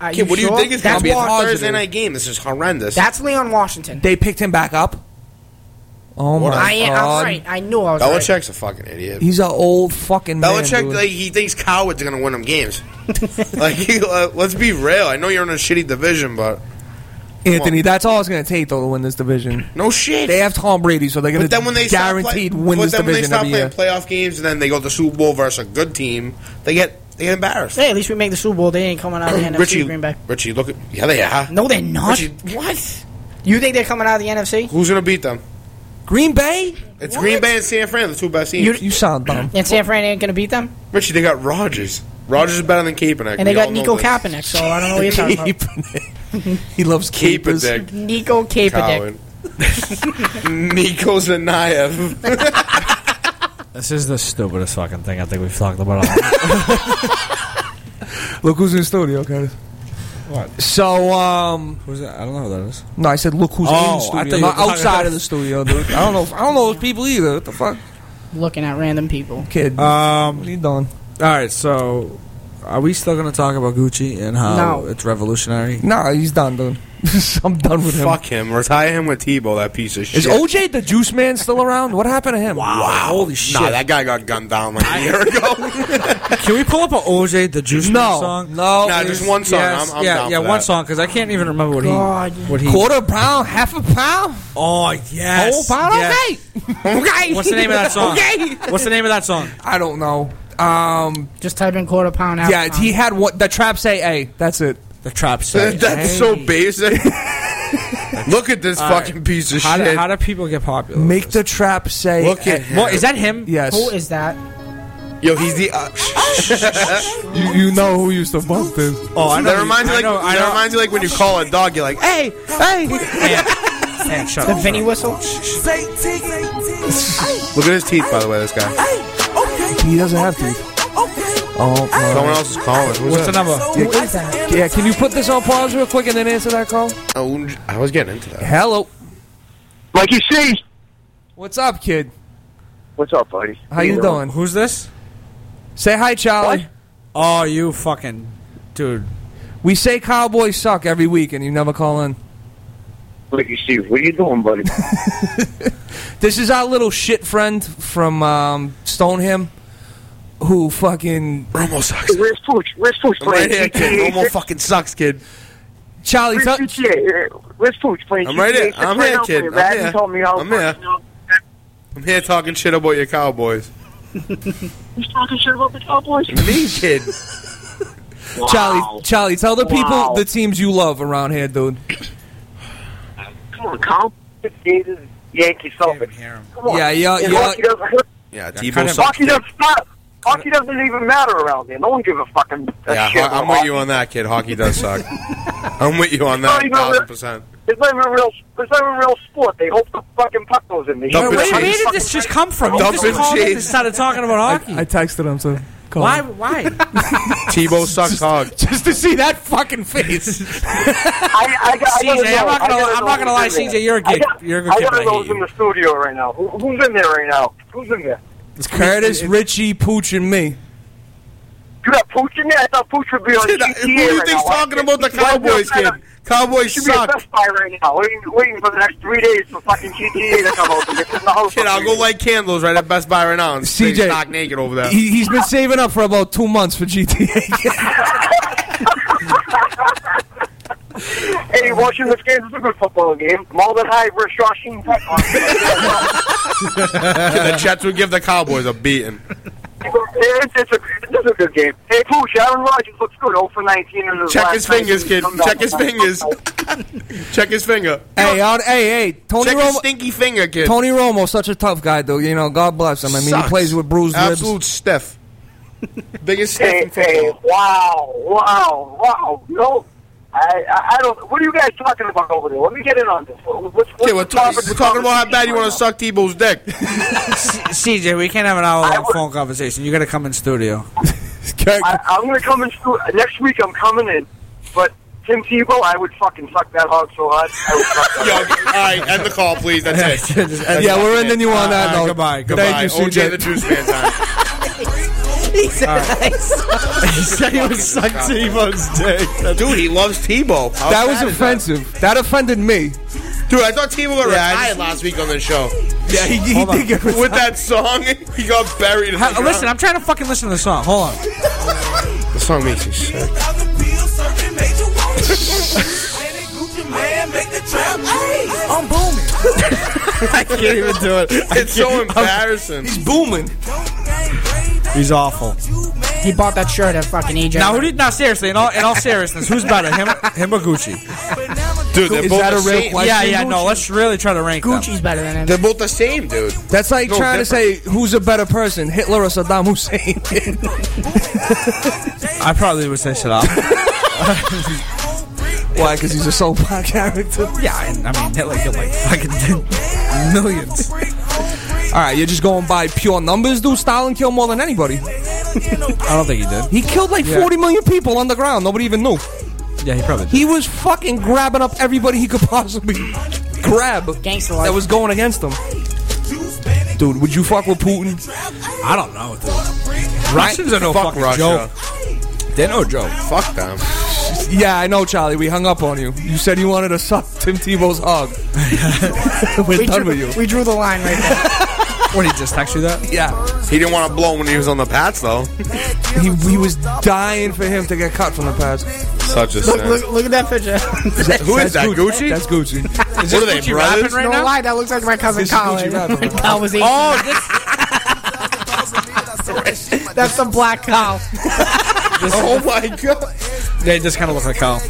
Are Kid, what do you sure? think is going That's to be a Wa- Thursday night game? This is horrendous. That's Leon Washington. They picked him back up. Oh my I am. I'm god! right. I knew I was right. Belichick's a fucking idiot. He's an old fucking man. Belichick, dude. like, he thinks cowards are going to win him games. <laughs> like, he, uh, let's be real. I know you're in a shitty division, but Anthony, that's all it's going to take though to win this division. no shit. They have Tom Brady, so they're going But then when to they guaranteed play, win but this then when they division start playing year. playoff games and then they go to Super Bowl versus a good team, they get they get embarrassed. Hey, at least we make the Super Bowl. They ain't coming out of the <clears throat> NFC. Richie, Green Bay. Richie, look at yeah, they are. No, they're not. Richie, what? You think they're coming out of the NFC? Who's going to beat them? Green Bay? It's What? Green Bay and San Fran, the two best teams. You- You sound dumb. And San Fran ain't gonna beat them. Richie, they got Rodgers. Rodgers is better than Kaepernick. And they We got Nico this. Kaepernick. So I don't know what you're talking about. He loves capers. Kaepernick. Nico Kaepernick. Cowan. <laughs> Nico Zanayev. This is the stupidest fucking thing I think we've talked about. All <laughs> Look who's in the studio, guys. What? So, um, Who's that? I don't know who that is. no, I said look who's Oh, in I the studio, thought you not were talking outside about- of the studio, dude. I don't know. I don't know those people either. What the fuck, Looking at random people. kid? Um, what are you doing? All right, so are we still going to talk about Gucci and how No. it's revolutionary? Nah, he's done, dude. <laughs> I'm done with him. Fuck him. Retire him with Tebow, that piece of shit. Is. OJ the Juice Man still around? What happened to him? Wow. Holy shit. Nah, that guy got gunned down like a year ago. <laughs> Can we pull up an OJ the Juice No, Man song? no. Nah, just one song. Yes, I'm, I'm yeah, down yeah, for one that. song because I can't even remember what God. he what he. Quarter pound, half a pound, Oh yes, whole pound. yes. Okay, <laughs> okay. What's the name of that song? Okay. What's the name of that song? I don't know. Um, Just type in quarter pound. half yeah, pound. he had what the trap say. A. That's it. The trap say. That's so <laughs> basic. <laughs> Look at this All right. fucking piece of How do, shit. how do people get popular? Make the trap say. Look at him. What is that? Him? Yes. Who is that? Yo, he's the. Uh, <laughs> You, you know who used to bump this. Oh, I know. that reminds you I like know, I that know. reminds you like when you call a dog. You're like, hey, hey. Man, shut The up. Vinny whistle? Look at his teeth, by the way. This guy. He doesn't have to. Oh, no. Someone else is calling. Who's What's the that? number? Who is that? Yeah, can you put this on pause real quick and then answer that call? Oh, I was getting into that. Hello. Mikey C. What's up, kid? What's up, buddy? How you doing? Who's this? Say hi, Charlie. Oh, you fucking dude. We say Cowboys suck every week, and you never call in. Mikey C. What are you doing, buddy? <laughs> This is our little shit friend from um, Stoneham, who fucking Romo <laughs> sucks. Where's Pooch? Where's Pooch I'm right playing here, kid. Romo <laughs> fucking sucks, kid. Charlie. Where's Tell, GTA? Uh, Where's Pooch playing I'm right here. Six I'm right here, now kid. I'm Madden here. told me how I'm here. I'm here talking shit about your Cowboys. <laughs> Who's talking shit about the Cowboys? Me, kid. Wow. Charlie, Charlie, tell the people the teams you love around here, dude. Come on, Cowboys, Gators, Yankees, Celtics. Come on. Yeah, yeah, yeah. Hockey doesn't. Yeah, cut Tebow him. sucks. Hockey kid. doesn't stop. Hockey doesn't even matter around here. No one gives a fucking a Yeah, shit ho- I'm with hockey. you on that, kid. Hockey does suck. <laughs> I'm with you on that, even thousand real- percent. It's not even a real. It's not even a real sport. They hope the fucking puck goes in. They Dump the Where, where Chase. did this just come from? You Dump just it, called and started talking about <laughs> hockey. I texted him to call. why? him. Why? <laughs> Tebow sucks hog. Just to see that fucking face. I, I, got- I CJ, gotta know. I'm not gonna- gotta I'm not gonna lie, in CJ, you're a I good- got- you're a good I kid, gotta I know hate who's in the studio right now. Who, who's in there right now? Who's in there? It's Curtis, Richie, Pooch, and me. You got Pooch in there? I thought Pooch would be on Kid, GTA Who do you right think's now. talking about the You might be Cowboys, kid? Cowboys You should be at suck. Best Buy right now, waiting, waiting for the next three days for fucking GTA to come out. and get in the house Kid, I'll go light candles right at Best Buy right now and stay CJ, stock naked over there. He, he's been saving up for about two months for GTA. <laughs> <laughs> Hey, watching this game is a good football game. Malden High versus Joshing Tech. <laughs> Kid, the Jets would give the Cowboys a beating. it's, it's, a, it's a good game. Hey, Pooch, Aaron Rodgers looks good. 0 for 19 in his Check last his fingers, kid. Check his fingers. <laughs> Check his finger. hey, on, hey, hey, Tony Check his stinky finger, kid. Tony Romo, such a tough guy, though. You know, God bless him. I mean, Sucks. he plays with bruised Absolute ribs. <laughs> stiff. Biggest Hey, stiff in hey, football. wow, wow, wow. No, I, I, I don't. What are you guys talking about over there? Let me get in on this. What's, what's Okay, we're, ta- we're talking about how bad you want to suck Tebow's dick. <laughs> <laughs> CJ, we can't have an hour-long phone conversation. You got to come in studio. <laughs> I, I'm going to come in stu- next week. I'm coming in, but Tim Tebow, I would fucking suck that hog so hard. I would suck Yo, that. all right, end the call, please. That's it. That's yeah, we're ending you on that All right, note. goodbye, Thank Goodbye. you, OJ the CJ. Juice Man time. <laughs> he said he would suck Tebow's dick. Dude, he loves Tebow. How That was sad is offensive. That offended me. Dude, I thought Tebow got Yeah, I retired just- last week on the show. Yeah, he, he did get With that song, he got buried in the Ha- ground. listen, I'm trying to fucking listen to the song. Hold on. The song makes you sick. I'm booming. <laughs> I can't even do it. It's so embarrassing. He's booming. He's awful. He bought that shirt at fucking EJ. Now, who did? Now, seriously, in all in all seriousness, who's better, him, him or Gucci? Dude, they're Is both that the a real same. question? yeah, yeah. Gucci? No, let's really try to rank them. Gucci's better than him. They're both the same, dude. That's like No trying to say who's a better person, Hitler or Saddam Hussein. <laughs> I probably would say shut <laughs> up. Why? Because he's a soap <laughs> opera character. yeah, I, I mean Hitler killed like fucking millions. All right, you're just going by pure numbers, dude. Stalin killed more than anybody. I don't think he did. He killed like Yeah. 40 million people on the ground. Nobody even knew. Yeah, he probably did. He was fucking grabbing up everybody he could possibly grab Gangster life. that was going against him. Dude, would you fuck with Putin? I don't know, dude. Russians are no Fuck fucking Russia. joke. They're no joke. Fuck them. Yeah, I know, Charlie. We hung up on you. You said you wanted to suck Tim Tebow's hog. <laughs> We're we, done drew, with you. we drew the line right there. <laughs> What did he just text you that? <laughs> Yeah, He didn't want to blow when he was on the Pats, though. he, he was dying for him to get cut from the pass. Such a Look, look, look at that picture. <laughs> Who is that, Gucci? That's Gucci. what are they, Gucci brothers? rapping right no now? lie, that looks like my cousin This is Colin. Gucci rapping. When Kyle was 18. Oh, <laughs> this, That's the black cow. Oh my god. They just kind of look like Kyle.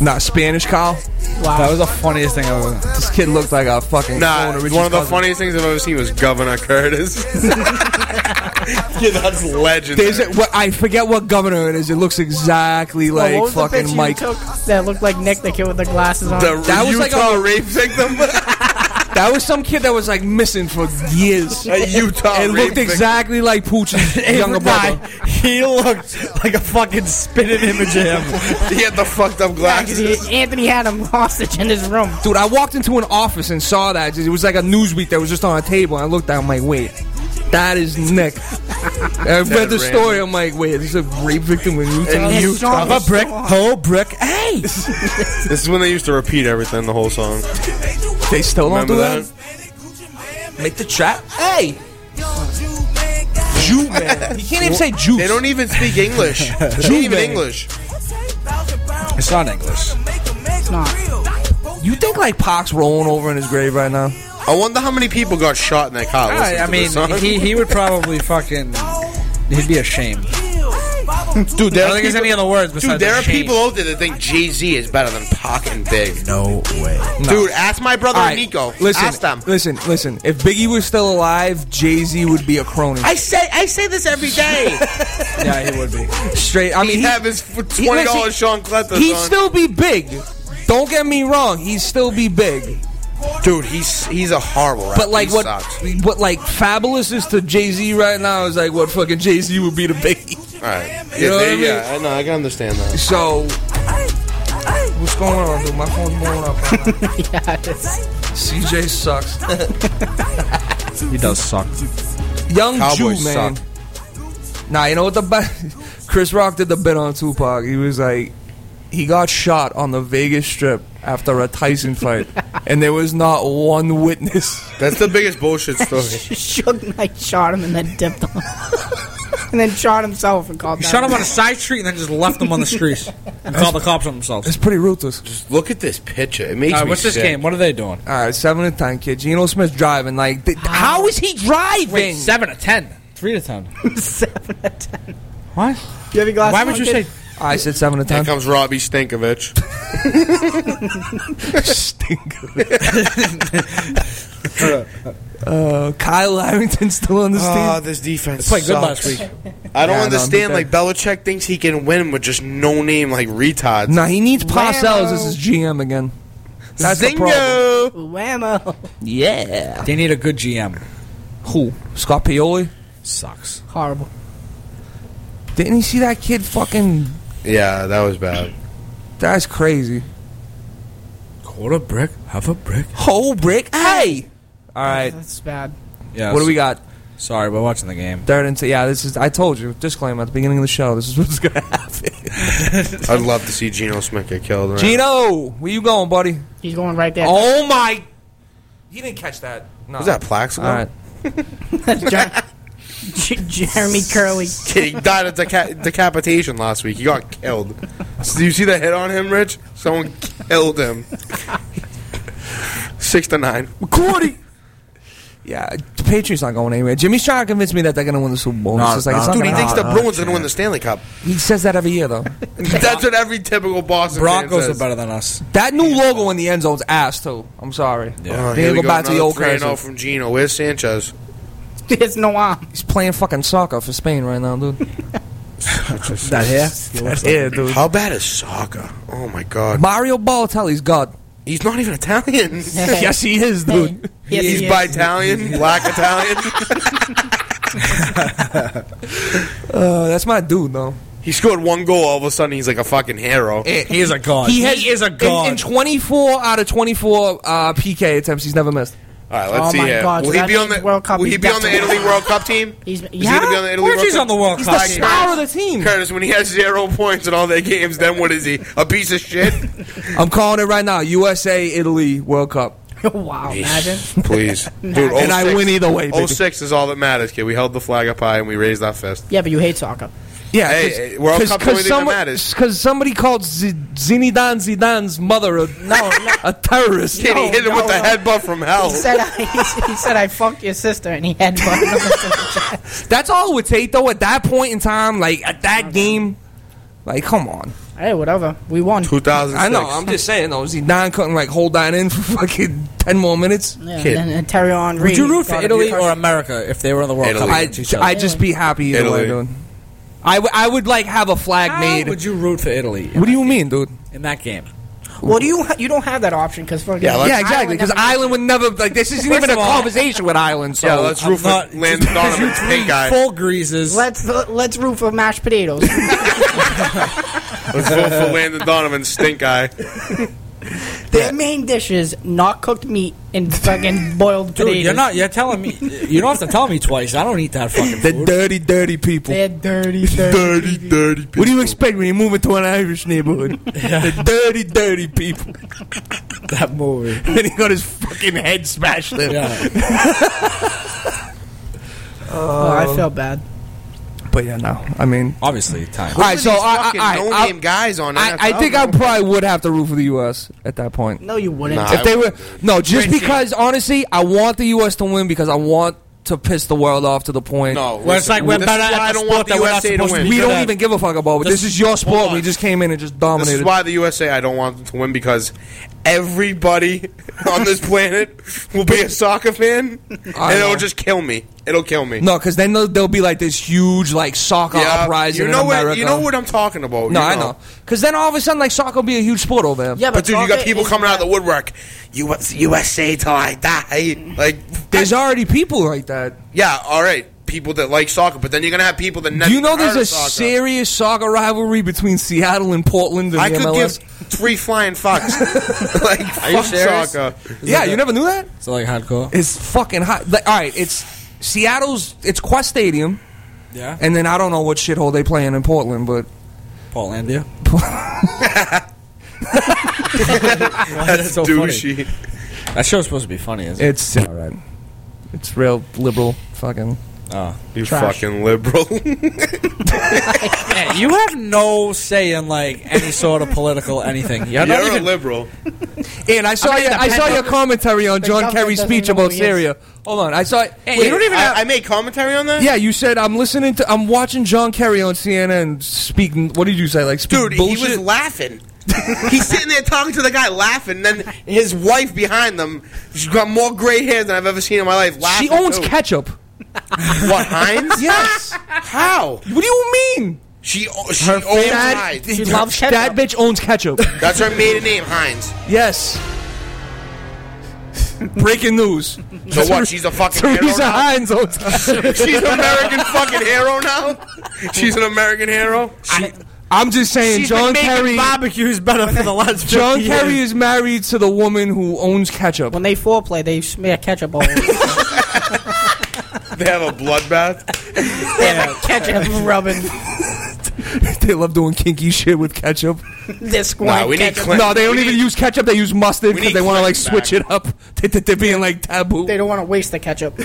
Not Spanish Kyle. That was the funniest thing ever. This kid looked like a fucking. Nah, clone of Richie's one of the cousin. funniest things I've ever seen was Governor Curtis. <laughs> yeah, that's legend. There's a, what, I forget what governor it is. It looks exactly like what was fucking picture Mike. you took that looked like Nick, the kid with the glasses on? the That was Utah like a- rape victim. <laughs> That was some kid that was like missing for years. a Utah It looked victim. exactly like Pooch's <laughs> younger brother. He looked like a fucking spitting image of him. He had the fucked up Yeah, 'cause glasses. he- Anthony had him hostage in his room. Dude, I walked into an office and saw that. It was like a Newsweek that was just on a table. And I looked at it, I'm like, wait, that is Nick. <laughs> I read the random. story. I'm like, wait, this is a rape victim in Utah? In His Utah. song was A brick, so whole brick. Hey, This is when they used to repeat everything, the whole song. They still don't do that? that? Make the trap. Hey! Jew man. You can't even say juice. They don't even speak English. <laughs> They ain't even man. English. it's not English. It's not. You think like Pac's rolling over in his grave right now? I wonder how many people got shot in that car. I, I mean, he he would probably fucking. He'd be ashamed. Dude, I there don't are think there's people, any other words besides dude, there are ashamed. people out there that think Jay Z is better than Pac and Big. No way. Dude, ask my brother All right, Nico. Listen, ask them. listen, listen. If Biggie was still alive, Jay Z would be a crony. I say, I say this every day. <laughs> Yeah, he would be. Straight. I mean, He'd he, have his f- he- twenty dollars Sean Cletus he'd on. still be big. Don't get me wrong. He'd still be big. dude, he's he's a horrible rapper. But like He what? sucks. What like Fabolous is to Jay Z right now is like what fucking Jay Z would be to Biggie. All right, yeah, You know what they- I mean? yeah, I know, I can understand that. So, what's going on, dude? My phone's blowing up. <laughs> Yeah, CJ sucks. <laughs> He does suck. Young Cowboys Jew man. suck. Nah, you know what the best? <laughs> Chris Rock did the bit on Tupac. He was like, he got shot on the Vegas Strip after a Tyson fight, <laughs> and there was not one witness. That's the biggest bullshit <laughs> story. Suge Knight shot him and then dipped him. <laughs> and then shot himself and called He that. shot him on a side street and then just left him on the streets and called the cops on themselves. It's pretty ruthless. Just look at this picture. It makes All right, me what's this sick. game? What are they doing? All right, seven to ten, kid. Geno Smith's driving. Like, th- how is he driving? Wait, seven to ten. Three to ten. Seven to ten. What? You have your glasses Why on, would you kid? say? I said seven to Here ten. comes Robbie Stinkovich. <laughs> <laughs> Uh, Kyle Harrington's still on the Oh, team. this defense Played good last week. I don't Yeah, no, understand. I'm like Belichick thinks he can win with just no name like retards. Nah, he needs Parcells Whammo. as his GM again. That's the problem. Zingo! Whammo. Yeah. They need a good GM. Who? Scott Pioli? Sucks. Horrible. Didn't he see that kid fucking? Yeah, that was bad. That's crazy. Quarter brick, half a brick. Whole brick. Ah. Hey. All right. That's bad. Yeah. What do we got? Sorry, we're watching the game. Third and t- yeah. This is. I told you. Disclaimer at the beginning of the show. This is what's gonna happen. <laughs> I'd love to see Geno Smith get killed. Right? Geno, where you going, buddy? He's going right there. Oh my! He didn't catch that. No. was that Plaxico? All right. <laughs> Jer- J- Jeremy Kerley. <laughs> He died of deca- decapitation last week. He got killed. Do you see the hit on him, Rich? Someone killed him. <laughs> Six to nine. McCourty. Yeah, the Patriots not going anywhere. Jimmy's trying to convince me that they're going to win the Super Bowl. No, It's just like, it's not Dude, he gonna thinks happen. the Bruins are going to win the Stanley Cup. He says that every year, though. <laughs> That's what every typical Boston fan Broncos are says. better than us. that new logo in the end zone's ass too. I'm sorry. Yeah. Oh, They here go we back to the another old 3-0 cursive. from Geno. Where's Sanchez? <laughs> There's no arm. He's playing fucking soccer for Spain right now, dude. <laughs> That here? yeah, dude. How bad is soccer? Oh my god. Mario Balotelli's God. He's not even Italian. <laughs> yes, he is, dude. Yes, He's he by Italian, black Italian. Uh, that's my dude, though. he scored one goal. All of a sudden, he's like a fucking hero. He is a god. He, has, is a in- god. In, 24 out of 24 uh, PK attempts, he's never missed. All right, let's Oh see my here. God, will so he be on the World Cup, Will he be on the Italy World Cup <laughs> team? He's, Is he gonna be on the Italy World he's Cup? on the World He's Cup. the star of the team. Curtis, when he has zero <laughs> points in all their games, then what is he? A piece of shit? <laughs> I'm calling it right now. USA, Italy, World Cup. wow, imagine. Please, dude. And I win either way, baby. 06 is all that matters, kid. We held the flag up high and we raised our fist. Yeah, but you hate soccer. Yeah, Hey, hey, World Cup's the only thing that matters. Because somebody called Z- Zinedine Zidane's mother a, No, <laughs> no. a terrorist. Kid, he No, hit him no, with the no. headbutt from hell. He said, I, he said I fucked your sister, and he had <laughs> butt That's all it would take, though. At that point in time, like at that game, Like, come on. Hey, whatever. We won. 2006. I know. I'm just saying though. Zidane couldn't like hold that in for <laughs> fucking ten more minutes. Yeah, Kid. and, and Thierry Henry. Would you root for Italy or America if they were in the World Italy. Cup? I against each other? I just be happy either way, Italy. dude. I, w- I would like have a flag How made. would you root for Italy? in what do you game? mean, dude? in that game? Well, do you ha- you don't have that option because fucking Yeah, let's- yeah, exactly. Because Ireland would never like this isn't even a all- conversation with Ireland. So Yeah, let's I'm root for not- Landon Donovan, pink guy. Full greases. Let's let's root for mashed potatoes. <laughs> Let's vote for Landon Donovan, stink guy. <laughs> Their main dishes: not cooked meat and <laughs> fucking boiled Dude, potatoes. you're not. You're telling me. You don't have to tell me twice. I don't eat that fucking the food. dirty, dirty people. They're dirty, dirty. Dirty, dirty people. What do you expect when you move into an Irish neighborhood? <laughs> the dirty, dirty people. <laughs> that movie. then he got his fucking head smashed in. Yeah. Oh, I um, felt bad. But yeah, no. I mean, Obviously, time. all right. So These I, I, I, guys on I, I NFL, think I probably would have to root for the U.S. at that point. No, you wouldn't. Nah. If they were no, just Richie. because honestly, I want the U.S. to win because I want to piss the world off to the point. No, Well, it's like we're this better at I the don't sport want the we're USA to supposed to win. we don't even give a fuck about. But this, This- is your sport. We just came in and just This dominated. is why the USA I don't want them to win because everybody <laughs> on this planet will be a soccer fan and it'll just kill me. It'll kill me. no, because then there'll, there'll be like this huge like soccer uprising you know in what? You know what I'm talking about. No, you I know. Because then all of a sudden, like soccer will be a huge sport over there. Yeah, But dude, you got people coming out of the not- woodwork. US, USA till I die. Like, There's already people like that. yeah, all right, people that like soccer, but then you're gonna have people that never. Do you know there's a soccer. serious soccer rivalry between Seattle and Portland in I the could MLS? give three flying fucks. <laughs> like, you fuck serious? soccer. yeah, you never knew that? So like hardcore. It's fucking hot. Like, all right, it's Seattle's. It's Qwest Stadium, Yeah. and then I don't know what shithole they playing in in Portland, but Portlandia. <laughs> That's so douchey. That show's supposed to be funny, isn't it? it's all right. It's real liberal. Fucking. Oh. You Trash. fucking liberal. <laughs> Man, you have no say in like any sort of political anything. You're not You're even. a liberal. And I saw I mean, your, I saw your commentary on John government Kerry's doesn't speech know about who he is. Syria. Hold on, I saw. Hey, wait, you don't even I, have. I made commentary on that. Yeah, you said I'm listening to. I'm watching John Kerry on CNN speaking. What did you say? Like speak Dude, bullshit. he was laughing. He's sitting there talking to the guy, laughing. Then his wife behind them, she's got more gray hair than I've ever seen in my life. Laughing she owns too. ketchup. <laughs> What Heinz? Yes. How? What do you mean? She o- she Her owns that, Heinz. She loves that bitch owns ketchup. <laughs> That's her maiden name, Heinz. yes. Breaking news. So what? She's a fucking hero Teresa now. Heinz owns ketchup. <laughs> She's an American fucking hero now. She's an American hero. I'm just saying, She's John been making Kerry. barbecues better for the last 50 John years. Kerry is married to the woman who owns ketchup. When they foreplay, they smear ketchup all over. <laughs> They have a bloodbath. <laughs> ketchup rubbing. <laughs> they love doing kinky shit with ketchup. This squad Nah, we need ketchup. Clint- No, they don't We even need- use ketchup. They use mustard We because need they want to like Clinton switch it up. They, they, they're being like taboo. They don't want to waste the ketchup,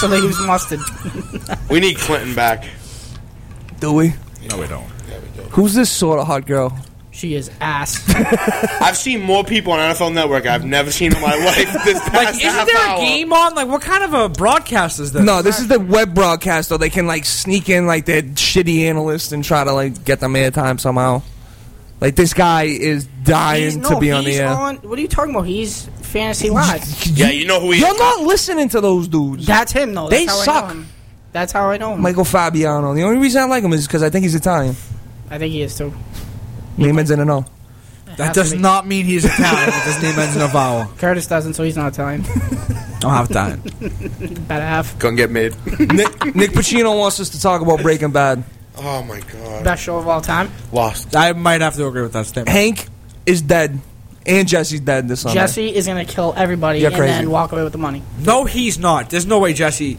so they use mustard. We need Clinton back. Do we? No, we don't. Who's this sort of hot girl? She is ass. <laughs> I've seen more people on NFL Network I've never seen in my <laughs> life. This past Like, isn't half there hour. a game on? Like, what kind of a broadcast is this? No, this is the web broadcast, though. They can like sneak in like their shitty analysts and try to like get them airtime somehow. Like this guy is dying He's- to no, be on the he's air. on- what are you talking about? He's fantasy live. Yeah, you know who he is. You're is. not listening to those dudes. That's him, though. They That's how suck. I know him. That's how I know him. Michael Fabiano. The only reason I like him is because I think he's Italian. I think he is too. Name ends in a no. That does to not mean he's Italian. if his name ends in a vowel. Curtis doesn't, so he's not Italian. Don't have time. <laughs> Better half. Couldn't get made. Nick, Nick Pacino wants us to talk about Breaking Bad. Oh my god. Best show of all time. Lost. I might have to agree with that statement. Hank is dead, and Jesse's dead this summer. Jesse is gonna kill everybody You're and crazy. then walk away with the money. No, he's not. There's no way Jesse.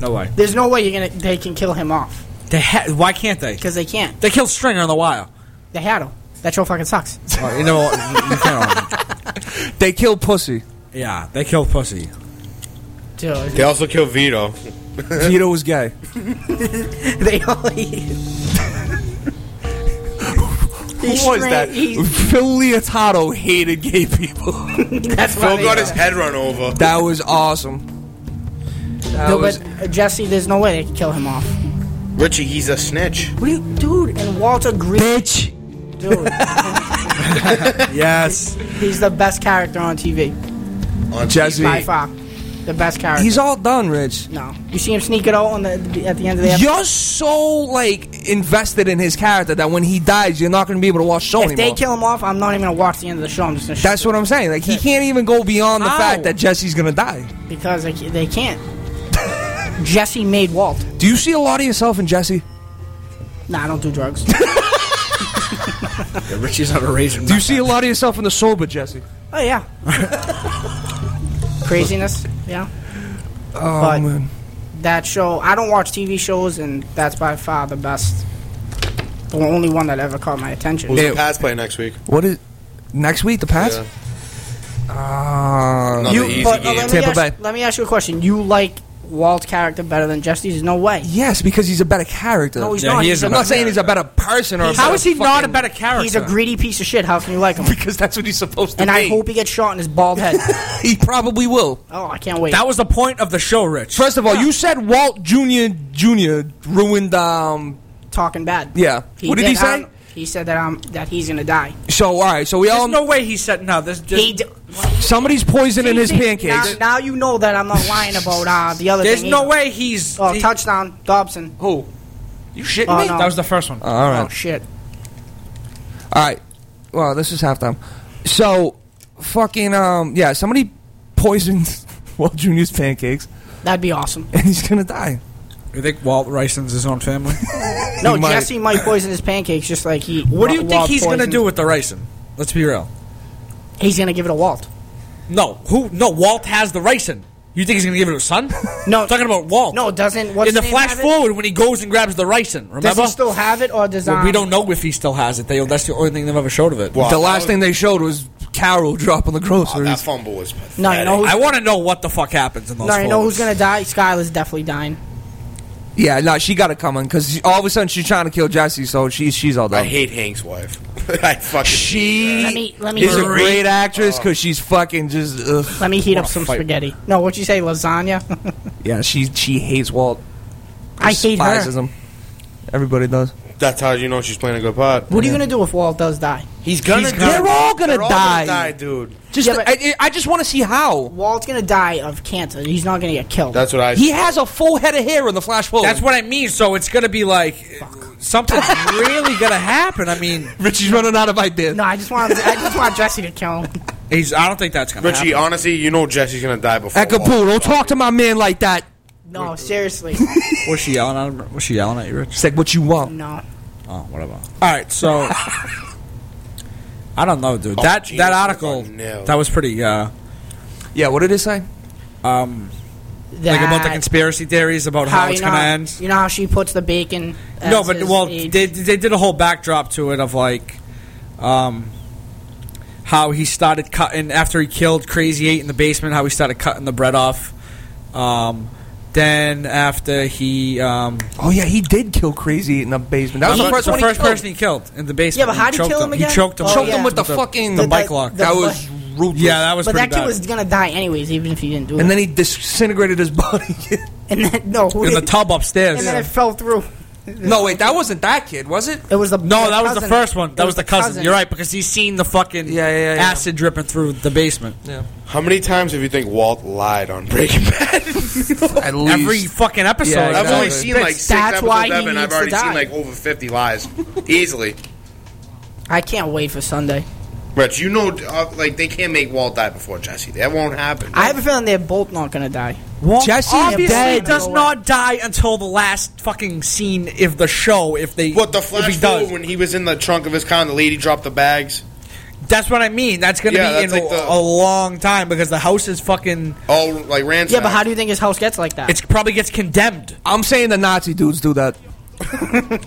No way. There's no way you're gonna they can kill him off They ha- why can't they? because they can't. They killed Stringer on the wire. They had him. That show fucking sucks. Oh, you know what? You- you can't. <laughs> They killed Pussy. Yeah, they killed Pussy. Dude, They also killed Vito. <laughs> Vito was gay. <laughs> they only. Who was that? Phil Leotardo hated gay people. That's why Phil they- got his head run over. that was awesome. That No, was, but uh, Jesse, there's no way they can kill him off. Richie, he's a snitch. What do you, dude? And Walter Green, Bitch. Dude, <laughs> Yes. he's the best character on TV On Jesse. by far. The best character. He's all done, Rich. no. You see him sneak it out on the at the end of the episode. You're so like invested in his character that when he dies, you're not going to be able to watch show If they kill him off, I'm not even gonna watch the end of the show. I'm just gonna. sh- That's what I'm saying. Like he can't even go beyond the How? fact that Jesse's going to die. because they, they can't. Jesse made Walt. Do you see a lot of yourself in Jesse? Nah, I don't do drugs. <laughs> Yeah, Richie's on a raging. Do you see a lot of yourself in the sober Jesse? oh yeah. Craziness. Yeah. Oh But- man. That show. I don't watch TV shows, and that's by far the best. The only one that ever caught my attention. Who's Yeah. the Pats play next week? What is next week? The Pats? Yeah. Uh, You, easy but uh, game. let, me Tampa ask, Bay. let me ask you a question. You like Walt's character better than Jesse's? No way. yes, because he's a better character. No, he's Yeah, not. He he's a, I'm not saying he's a better person or a How better is he not a fucking- better character? He's a greedy piece of shit. How can you like him? <laughs> Because that's what he's supposed to be. And be. I hope he gets shot in his bald head. <laughs> he probably will. Oh, I can't wait. That was the point of the show, Rich. First of all, you said Walt Jr. Jr. ruined. Um, talking bad. yeah. what did he say? um, he said that um that he's gonna die. so all right. So we all There's no way he said no. This just, He d- somebody's poisoning his pancakes. Now, now you know that I'm not lying about uh, the other there's thing. no either. way he's. Oh, he- touchdown, Dobson. Who? You shitting Oh, me? no. That was the first one. Oh, all right. Oh shit. All right. Well, this is halftime. So, fucking um, yeah. Somebody poisoned <laughs> Walt Jr.'s pancakes, That'd be awesome. and he's gonna die. You think Walt ricins his own family? No, He might- Jesse might poison his pancakes just like he. what do you think Walt he's gonna poisoned- do with the ricin? Let's be real. He's gonna give it to Walt. No, who? No, Walt has the ricin. You think he's gonna give it to his son? No, I'm <laughs> talking about Walt. No, it doesn't. What's In the his name flash have it? forward, when he goes and grabs the ricin, remember? Does he still have it, or does Well, um, we don't know if he still has it. They, that's the only thing they've ever showed of it. Wow. the last thing they showed was Carol dropping the Oh, groceries. that fumble was pathetic. No, you know who's, I want to know what the fuck happens in those. no, you know who's forwards. gonna die? Skyler's definitely dying. Yeah, no, she got it coming because all of a sudden she's trying to kill Jesse, so she's she's all I hate Hank's wife. <laughs> I fucking She Let me let me is a heat, great actress oh. because she's fucking just. Ugh. let me heat up some fight. spaghetti. No, what'd you say? Lasagna. <laughs> Yeah, she she hates Walt. I hate Despises her. him. Everybody does. That's how you know she's playing a good part. What are you gonna do if Walt does die? He's gonna. He's die. gonna- They're all gonna They're all die. die, dude. Just Yeah, but- I, I just want to see how Walt's gonna die of cancer. He's not gonna get killed. That's what I. he has a full head of hair in the flash forward. That's what I mean. So it's gonna be like something's <laughs> really gonna happen. I mean, Richie's running out of ideas. no, I just want I just want Jesse to kill him. he's. I don't think that's gonna Richie, happen. honestly, you know Jesse's gonna die before. Akapu, Walt. don't talk to my man like that. No, seriously. <laughs> Was she yelling at him? Was she yelling at you, Rich? It's like what you want. No. Oh, whatever. All right, so I don't know, dude. Oh, that Jesus, that article got that was pretty. Uh, Yeah, what did it say? um, like about the conspiracy theories about how, it's gonna end. You know how she puts the bacon. No, but well, age? they they did a whole backdrop to it of like, um, how he started cutting after he killed Krazy-8 in the basement. How he started cutting the bread off. Um, then after he, um, Oh yeah, he did kill Crazy in the basement. That was the the first the one. first he killed. person he killed in the basement. Yeah, but how did he choked kill him again? He choked him. Oh, choked yeah. him with the fucking the The- bike lock. the- that was <laughs> ruthless. yeah, that was But pretty that kid bad. was gonna die anyways, even if he didn't do it. and then he disintegrated his <laughs> body. and then no, who in the tub upstairs. and then it fell through. no, wait, that wasn't that kid, was it? It was the No, the that was the first one. That It was the cousin. You're right because he's seen the fucking Yeah, yeah, yeah, yeah. acid dripping through the basement. How many times have you think Walt lied on Breaking Bad? <laughs> At least. Every fucking episode. Yeah, I've only seen like six That's episodes why of he it, and I've needs to already seen die. like over fifty lies, easily. I can't wait for Sunday. Rich, you know, uh, like they can't make Walt die before Jesse. That won't happen. I have a feeling they're both not gonna die. Walt Jesse's obviously dead. does not die until the last fucking scene of the show. If they, what the if flash he does, forward when he was in the trunk of his car and the lady dropped the bags? That's what I mean. That's gonna Yeah, be in that's like a, the- a long time because the house is fucking. All like ransacked. Yeah, but how do you think his house gets like that? It probably gets condemned. I'm saying the Nazi dudes do that. <laughs>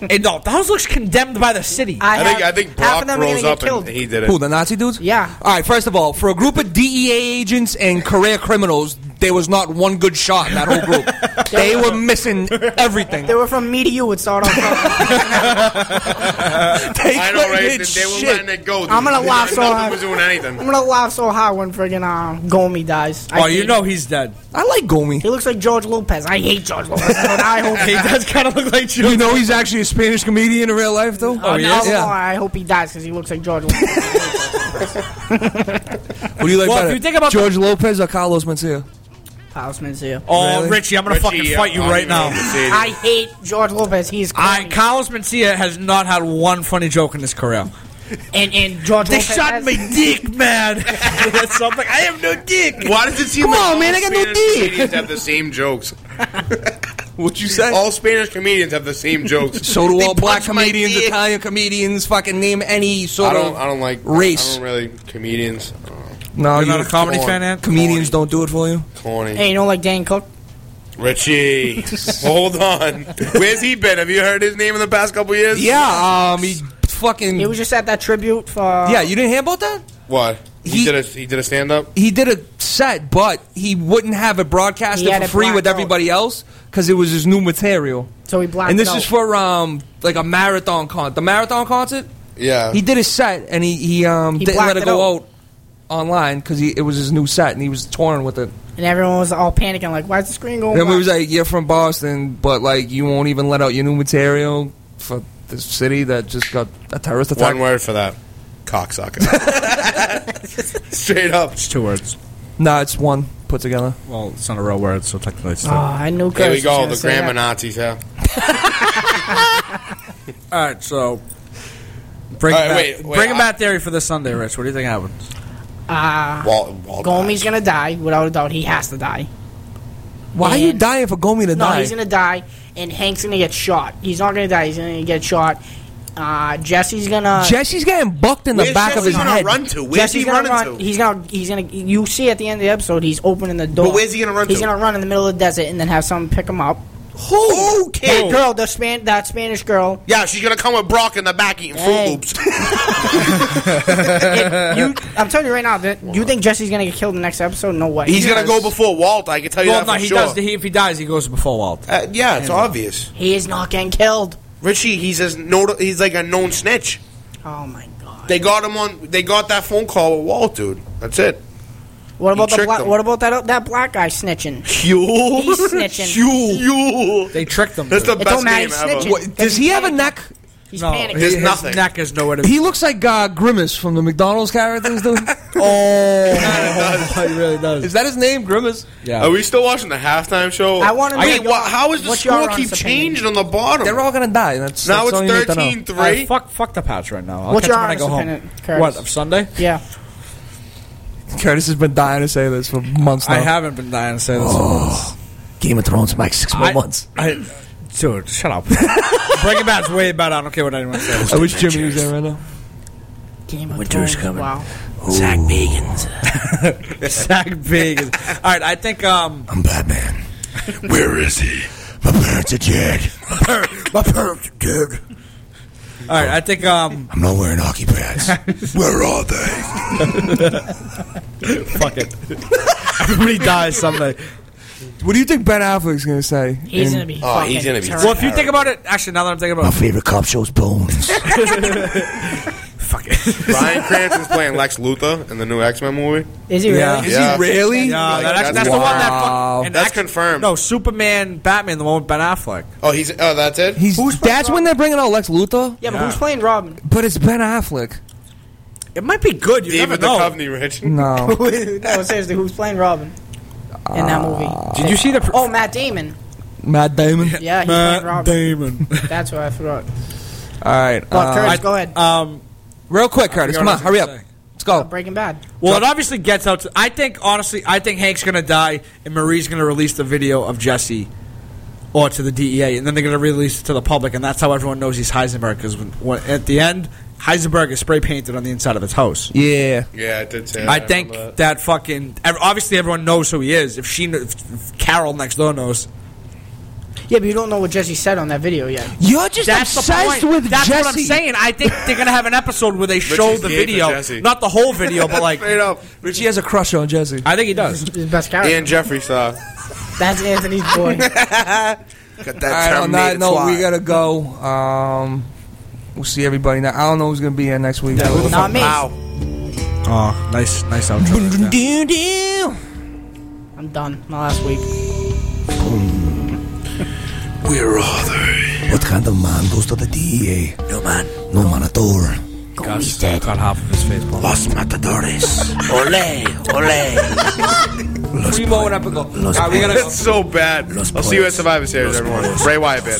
Hey, no, the house looks condemned by the city. I, I think have- I think half Brock of them are gonna rose get up killed. and he did it. Who, the Nazi dudes? Yeah. All right, first of all, for a group of DEA agents and career criminals, there was not one good shot in that whole group. <laughs> they were missing everything. They were from me to you. It started off. They I know, couldn't right? hit They, they were shit. letting it go. I'm gonna dude. laugh so Nothing hard. was doing anything. I'm gonna laugh so hard when friggin' uh, Gomi dies. I Oh, you hate know him. he's dead. I like Gomi. he looks like George Lopez. I hate George Lopez. but I hope <laughs> He does kind of look like you. You know he's actually a Spanish comedian in real life, though. Oh, he no, is? Yeah. I hope he dies because he looks like George Lopez. <laughs> What do you like Well, better, if you think about the- George Lopez or Carlos Mencia? Houseman's here. Oh, Really? Richie, I'm gonna Richie, fucking uh, fight you I don't right even now. what. I hate George Lopez. He's I, corny. Carlos Mencia has not had one funny joke in his career. and and George They Lopez. shot has- my dick, man. <laughs> That's something. I have no dick. Why does it seem Come like on, all man, I got no Spanish dick. comedians have the same jokes? <laughs> What'd you say? All Spanish comedians have the same jokes. so do all black punch my comedians, dick. Italian comedians, fucking name any sort I sort don't. of I don't like race. I don't really comedians. Uh, No, You're not a comedy corny. fan, Ant? comedians don't do it for you. corny. Hey, you know, like Dane Cook. Richie, <laughs> hold on. Where's he been? Have you heard his name in the past couple years? Yeah, um, he fucking. He was just at that tribute for. yeah, you didn't hear about that? What? He, He- did a he did a stand up. He did a set, but he wouldn't have it broadcasted He had for it free with blacked out. everybody else because it was his new material. So he blacked and this it is out. for um like a marathon con the marathon concert. Yeah. He did his set and he he um He didn't let blacked it it go out. out online because it was his new set and he was touring with it. and everyone was all panicking, like, "Why's the screen going?" And we was like, "You're from Boston, but like you won't even let out your new material for this city that just got a terrorist attack." One word for that. Cocksucker. <laughs> Straight up. It's two words. Nah, it's one put together. Well, it's not a real word, so technically it's two. Oh, I knew. There we go. The say grammar. Nazis. Yeah. <laughs> All right, so bring All right, back. wait, wait, bring it I- back theory for this Sunday, Rich. What do you think happens? Uh, Walt, Walt Gomi's gonna die without a doubt. He has to die. Why are you dying for Gomi to No, die? he's gonna die, and Hank's gonna get shot. He's not gonna die. He's gonna get shot. Uh, Jesse's gonna. Jesse's getting bucked in the Where's back of his gonna head. run to? Where's Jesse's he gonna running run. to? He's gonna. He's gonna. You see at the end of the episode, he's opening the door. But where's he gonna run He's to? gonna run in the middle of the desert and then have someone pick him up. Who? That girl, the span, that Spanish girl. Yeah, she's gonna come with Brock in the back eating Fruit Hey. Loops. <laughs> It- you, I'm telling you right now. That, do you think Jesse's gonna get killed in the next episode? No way. He's gonna go before Walt. I can tell you Well, that no, for he sure. does. He, if he dies, he goes before Walt. Uh, yeah, it's obvious. He is not getting killed. Richie, he's as no, he's like a known snitch. Oh my god. They got him on. They got that phone call with Walt, dude. That's it. What about the tricked black? What about that that black guy snitching? You. <laughs> He's snitching. You. <laughs> They tricked him. That's the. It best don't game ever. What, does he have a neck? He's no, panicking. his, There's his nothing. neck is nowhere to be. He looks like uh, Grimace from the McDonald's characters, dude. <laughs> oh, he really does. Is that his name, Grimace? Yeah. Are we still watching the halftime show? I wanna know Wait, how is the what's score keep changing on the bottom? They're all gonna die. That's now that's all you need it's to 13 All right, 3. fuck, fuck the Pats right now. I'll What's catch your when I go home. Curtis? What of Sunday? Yeah. Curtis has been dying to say this for months now. I haven't been dying to say this. Oh, Game of Thrones for like six more I- months. I, dude, shut up. <laughs> Breaking Bad's way better. I don't care what anyone says. I wish Jimmy was there right now. Game of Winter's Thrones. coming. Wow. Zach Bagans. <laughs> Zach Bagans. All right, I think um, I'm Batman. <laughs> Where is he? My parents are dead. My parents are dead. All right, I think um, I'm not wearing hockey pads. <laughs> Where are they? <laughs> fuck it. Everybody dies someday. What do you think Ben Affleck's gonna say? He's in- gonna be. Oh, he's gonna be- Well, if you think about it, actually, now that I'm thinking My about it, my favorite cop show's Bones. <laughs> fuck it. <laughs> Bryan Cranston's playing Lex Luthor in the new X Men movie. Is he Yeah. really? Is Yeah. he really? Yeah, Like, that, that's that's, the one that wow. fuck, and That's actually- confirmed. No, Superman, Batman, the one with Ben Affleck. Oh, he's oh, that's it. He's Who's playing that's when they're bringing out Lex Luthor. Yeah, but Yeah. who's playing Robin? But it's Ben Affleck. It might be good. You David never know. Duchovny, Rich. <laughs> No. <laughs> no, seriously, who's playing Robin in that movie? Did you see the? Pr- Oh, Matt Damon. Matt Damon. Yeah, he's Matt playing Robin. Damon. That's what I forgot. All right. But uh, Curtis, I- go ahead. Um, real quick, Curtis. Come on, hurry up. Let's go. Breaking Bad. well, it obviously gets out. To, I think honestly, I think Hank's gonna die, and Marie's gonna release the video of Jesse, or to the DEA, and then they're gonna release it to the public, and that's how everyone knows he's Heisenberg. Because when, when, at the end, Heisenberg is spray painted on the inside of his house. Yeah. Yeah, I did say. I that. think remember that. that fucking ev- obviously everyone knows who he is. If she, kn- if, if Carol next door knows, Yeah, but you don't know what Jesse said on that video yet. You're just That's the obsessed point. with That's Jesse. what I'm saying. I think they're gonna have an episode where they show Richie's the gay for video, Jesse. not the whole video, but like Straight up. Richie has a crush on Jesse. I think he does. His best character. And Jeffrey saw. That's Anthony's boy. <laughs> Got that All right, on that Terminator note, we twat. gotta go. Um, we'll see everybody now. I don't know who's gonna be here next week. Not me. Oh, nice, nice outro. I'm done. My last week. Where are they? What kind of man goes to the DEA? No man. No man at all. Gus cut half of his face. Paul. Los Matadores. Ole, ole. Primo and Epico. All right, we gotta go. It's so bad. I'll see you at Survivor Series, everyone. Bray Wyatt, man.